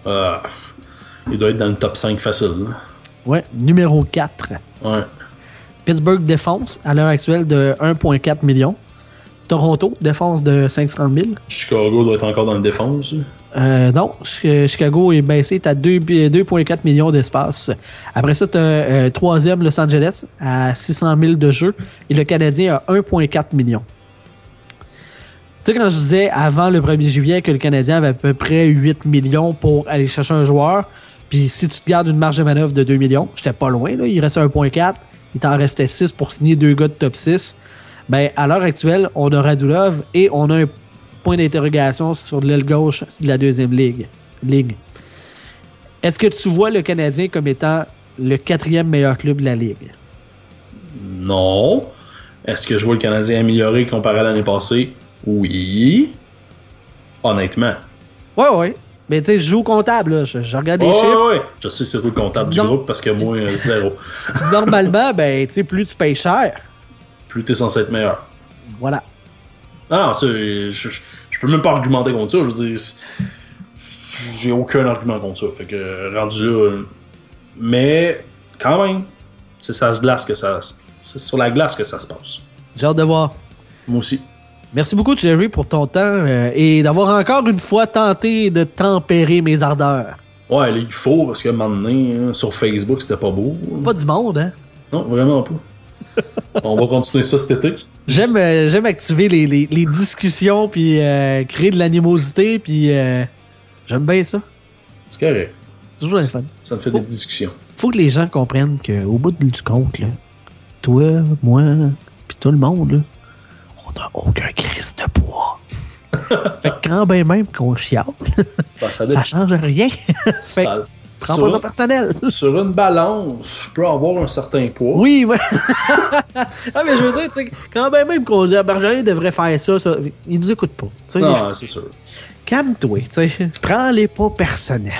Euh, il doit être dans le top 5 facile. là. Ouais, numéro 4. Ouais. Pittsburgh défense, à l'heure actuelle, de 1,4 million. Toronto, défense de 500 000. Chicago doit être encore dans le défense. Euh, non, Chi- Chicago est baissé, t'as 2 2,4 millions d'espace. Après ça, t'as euh, troisième Los Angeles à 600 000 de jeux et le Canadien à 1,4 million. Tu sais, quand je disais avant le 1er juillet que le Canadien avait à peu près 8 millions pour aller chercher un joueur, puis si tu te gardes une marge de manœuvre de 2 millions, j'étais pas loin, il restait 1,4, il t'en restait 6 pour signer deux gars de top 6. Ben, à l'heure actuelle, on a Radulov et on a un point d'interrogation sur l'aile gauche de la deuxième ligue. ligue. Est-ce que tu vois le Canadien comme étant le quatrième meilleur club de la ligue? Non. Est-ce que je vois le Canadien amélioré comparé à l'année passée? Oui. Honnêtement. Ouais, ouais. Mais tu sais, je joue comptable, là. Je, je regarde les chiffres. ouais, ouais. Je sais c'est le comptable du Non. groupe parce que moi, euh, zéro. *laughs* Normalement, ben, tu sais, plus tu payes cher, Plus t'es censé être meilleur. voilà. Ah, ça, je, je, je peux même pas argumenter contre ça. Je veux dire, j'ai aucun argument contre ça. Fait que rendu là. Mais quand même, c'est ça se glace que ça. C'est sur la glace que ça se passe. J'ai hâte de voir. Moi aussi. Merci beaucoup, Jerry, pour ton temps euh, et d'avoir encore une fois tenté de tempérer mes ardeurs. Ouais, là, il faut parce que un moment donné, hein, sur Facebook, c'était pas beau. Pas du monde, hein? Non, vraiment pas. *laughs* On va continuer ça cet été. J'aime euh, j'aime activer les, les- les discussions puis euh, créer de l'animosité puis euh, j'aime bien ça. C'est correct. C'est toujours fun. Ça me fait des discussions. Faut que les gens comprennent qu'au bout du compte, là, toi, moi, puis tout le monde, là, on n'a aucun crise de poids. *laughs* fait que quand ben même qu'on chiale, Ben, ça ça change rien. fait ça- Prends sur, pas ça personnel. *laughs* sur une balance, je peux avoir un certain poids. Oui, ouais. *laughs* ah, mais je veux dire, tu sais, quand ben même qu'on dit, ah, Bergeron devrait faire ça, ça, il nous écoute pas. Non, c'est sûr. Calme-toi, tu sais. Prends-les pas personnels.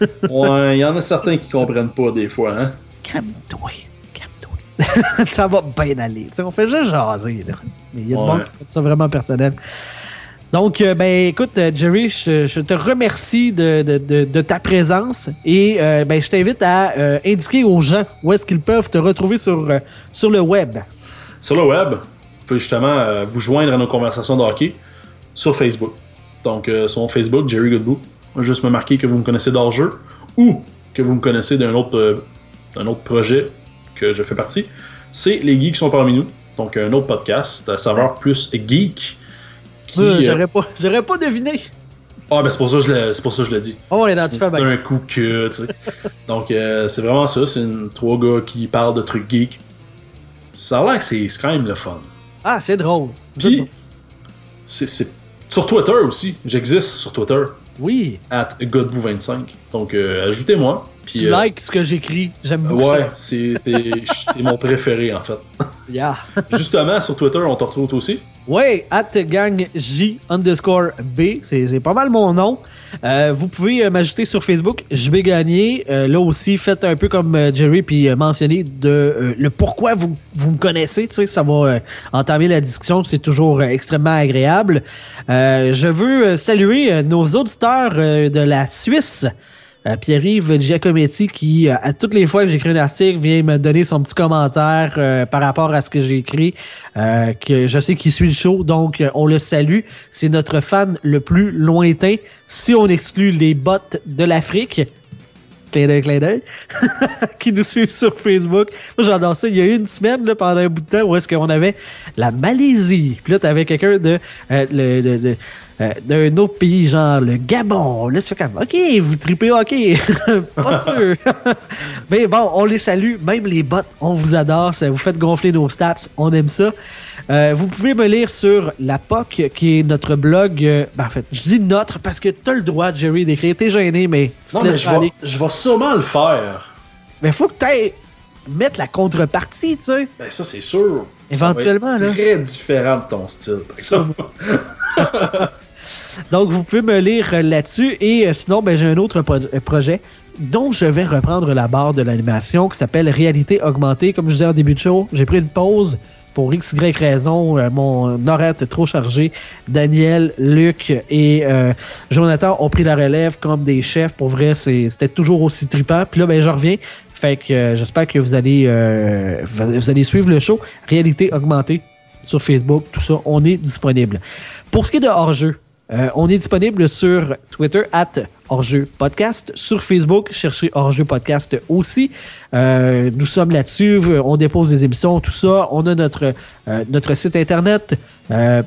*laughs* Ouais, il y en a certains qui comprennent pas des fois, hein. Calme-toi. Calme-toi. ça va bien aller. Tu sais, on fait juste jaser, là. Mais il y a du Ouais. monde qui fait ça vraiment personnel. Donc, euh, ben, écoute, euh, Jerry, je, te remercie de, ta présence et euh, ben, je t'invite à indiquer aux gens où est-ce qu'ils peuvent te retrouver sur, sur le web. Sur le web, vous pouvez justement vous joindre à nos conversations de hockey sur Facebook. Donc, sur Facebook, Jerry Goodbout. Juste me marquer que vous me connaissez d'hors-jeu ou que vous me connaissez d'un autre euh, un autre projet que je fais partie, c'est Les Geeks sont parmi nous. Donc, un autre podcast à savoir plus geek. Qui, euh, j'aurais, pas, *laughs* j'aurais pas deviné. Ah, ben c'est pour ça que je le, c'est pour ça que je le dis. Oh, ouais, c'est un coup que, tu sais. Donc, euh, c'est vraiment ça. C'est une, trois gars qui parlent de trucs geeks. Ça a l'air que c'est, quand même le fun. Ah, c'est drôle. Puis, c'est, c'est sur Twitter aussi. J'existe sur Twitter. Oui. At Godbou25. Donc, euh, ajoutez-moi. Puis, tu euh, likes ce que j'écris. J'aime beaucoup ouais, ça. Ouais, c'est mon préféré, en fait. *laughs* Yeah. Justement, sur Twitter, on te retrouve aussi. Oui, at gangj underscore B, c'est pas mal mon nom. Euh, vous pouvez euh, m'ajouter sur Facebook, je vais gagner. Euh, là aussi, faites un peu comme Jerry puis mentionner de le pourquoi vous, vous me connaissez. Ça va entamer la discussion, c'est toujours extrêmement agréable. je veux saluer nos auditeurs de la Suisse. Euh, Pierre-Yves Giacometti qui, euh, à toutes les fois que j'écris un article, vient me donner son petit commentaire euh, par rapport à ce que j'ai écrit, que je sais qu'il suit le show, donc on le salue. C'est notre fan le plus lointain, si on exclut les bots de l'Afrique. Clin d'œil, clin d'œil. *laughs* qui nous suivent sur Facebook. Moi, j'adore ça. Il y a eu une semaine, là, pendant un bout de temps, où est-ce qu'on avait la Malaisie. Puis là, t'avais quelqu'un de, euh, d'un autre pays, genre le Gabon. Là, tu fais comme, OK, vous tripez OK. *laughs* Pas *laughs* sûr. *laughs* Mais bon, on les salue. Même les bots, on vous adore. Ça vous fait gonfler nos stats. On aime ça. Euh, vous pouvez me lire sur la POC, qui est notre blog. Euh, ben, en fait, je dis notre parce que tu as le droit, Jerry, d'écrire. T'es gêné, mais non, mais je, vais, je vais sûrement le faire. Mais faut que tu mettre la contrepartie, tu sais. Ben, ça, c'est sûr. Éventuellement, là. très différent de ton style, par exemple. Donc, vous pouvez me lire là-dessus. Et euh, sinon, ben, j'ai un autre euh, projet dont je vais reprendre la barre de l'animation qui s'appelle Réalité augmentée. Comme je disais en début de show, j'ai pris une pause pour x, y raison. Euh, mon horaire était trop chargé. Daniel, Luc et Jonathan ont pris la relève comme des chefs. Pour vrai, c'était toujours aussi trippant. Puis là, ben, je reviens. Fait que j'espère que vous allez, vous allez suivre le show. Réalité augmentée sur Facebook, tout ça, on est disponible. Pour ce qui est de hors-jeu, euh, on est disponible sur Twitter, at Orjeu Podcast. Sur Facebook, cherchez Orjeu Podcast aussi. Euh, nous sommes là-dessus. On dépose des émissions, tout ça. On a notre, euh, site internet. Euh.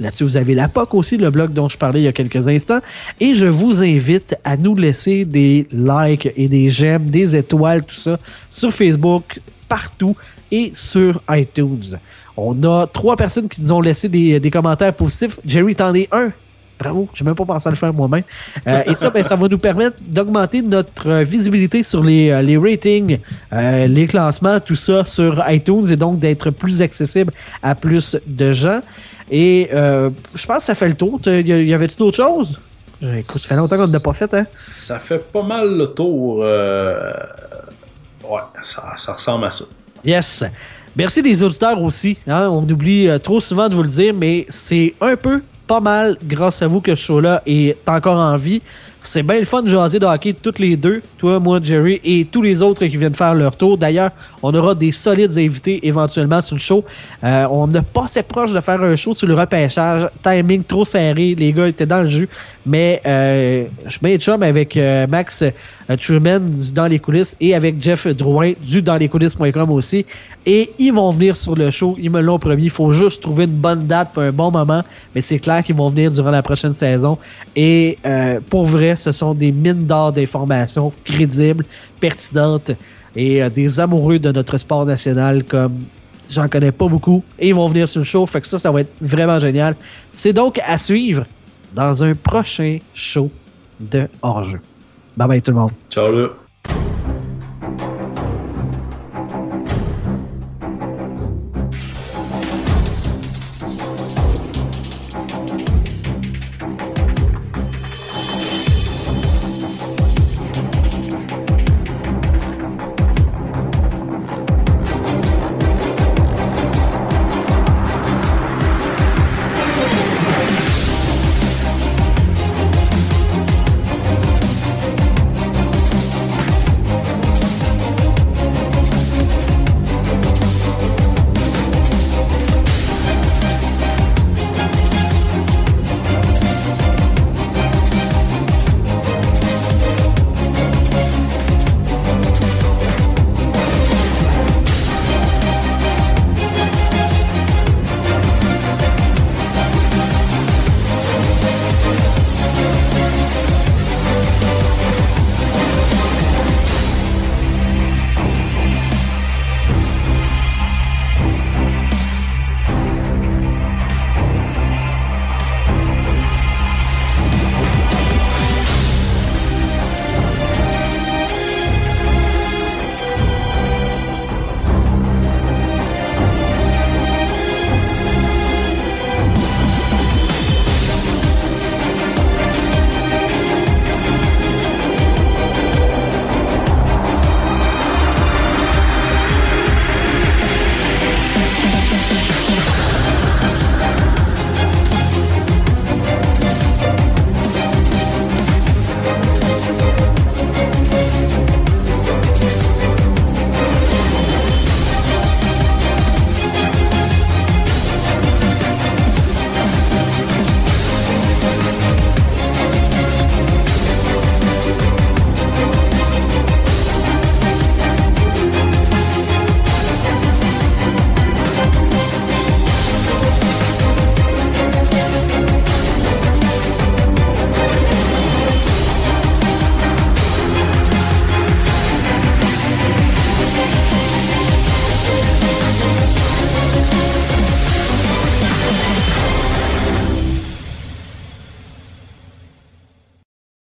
Là-dessus, vous avez la POC aussi, le blog dont je parlais il y a quelques instants. Et je vous invite à nous laisser des likes et des j'aime, des étoiles, tout ça, sur Facebook, partout et sur iTunes. On a trois personnes qui nous ont laissé des, commentaires positifs. Jerry, t'en es un. Bravo, j'ai même pas pensé à le faire moi-même. Euh, et ça, ben, ça va nous permettre d'augmenter notre visibilité sur les, euh, les ratings, euh, les classements, tout ça sur iTunes et donc d'être plus accessible à plus de gens. Et je pense que ça fait le tour. Y, y avait-tu d'autres choses? Écoute, ça fait longtemps qu'on n'a pas fait, hein? Ça fait pas mal le tour. Ouais, ça, ça ressemble à ça. Yes. Merci les auditeurs aussi. Hein. On oublie euh, trop souvent de vous le dire, mais c'est un peu pas mal grâce à vous que ce show-là est encore en vie. C'est bien le fun de jaser de hockey toutes les deux, toi, moi, Jerry et tous les autres qui viennent faire leur tour. D'ailleurs, on aura des solides invités éventuellement sur le show. Euh, on n'a pas assez proche de faire un show sur le repêchage. Timing trop serré, les gars étaient dans le jus. Mais euh, je mets chum avec euh, Max Truman du Dans les coulisses et avec Jeff Drouin du Dans les coulisses.com aussi. Et ils vont venir sur le show. Ils me l'ont promis. Il faut juste trouver une bonne date pour un bon moment. Mais c'est clair qu'ils vont venir durant la prochaine saison. Et pour vrai, ce sont des mines d'or d'informations crédibles, pertinentes et euh, des amoureux de notre sport national comme j'en connais pas beaucoup. Et ils vont venir sur le show, fait que ça, ça va être vraiment génial. C'est donc à suivre dans un prochain show de hors-jeu. Bye bye tout le monde. Ciao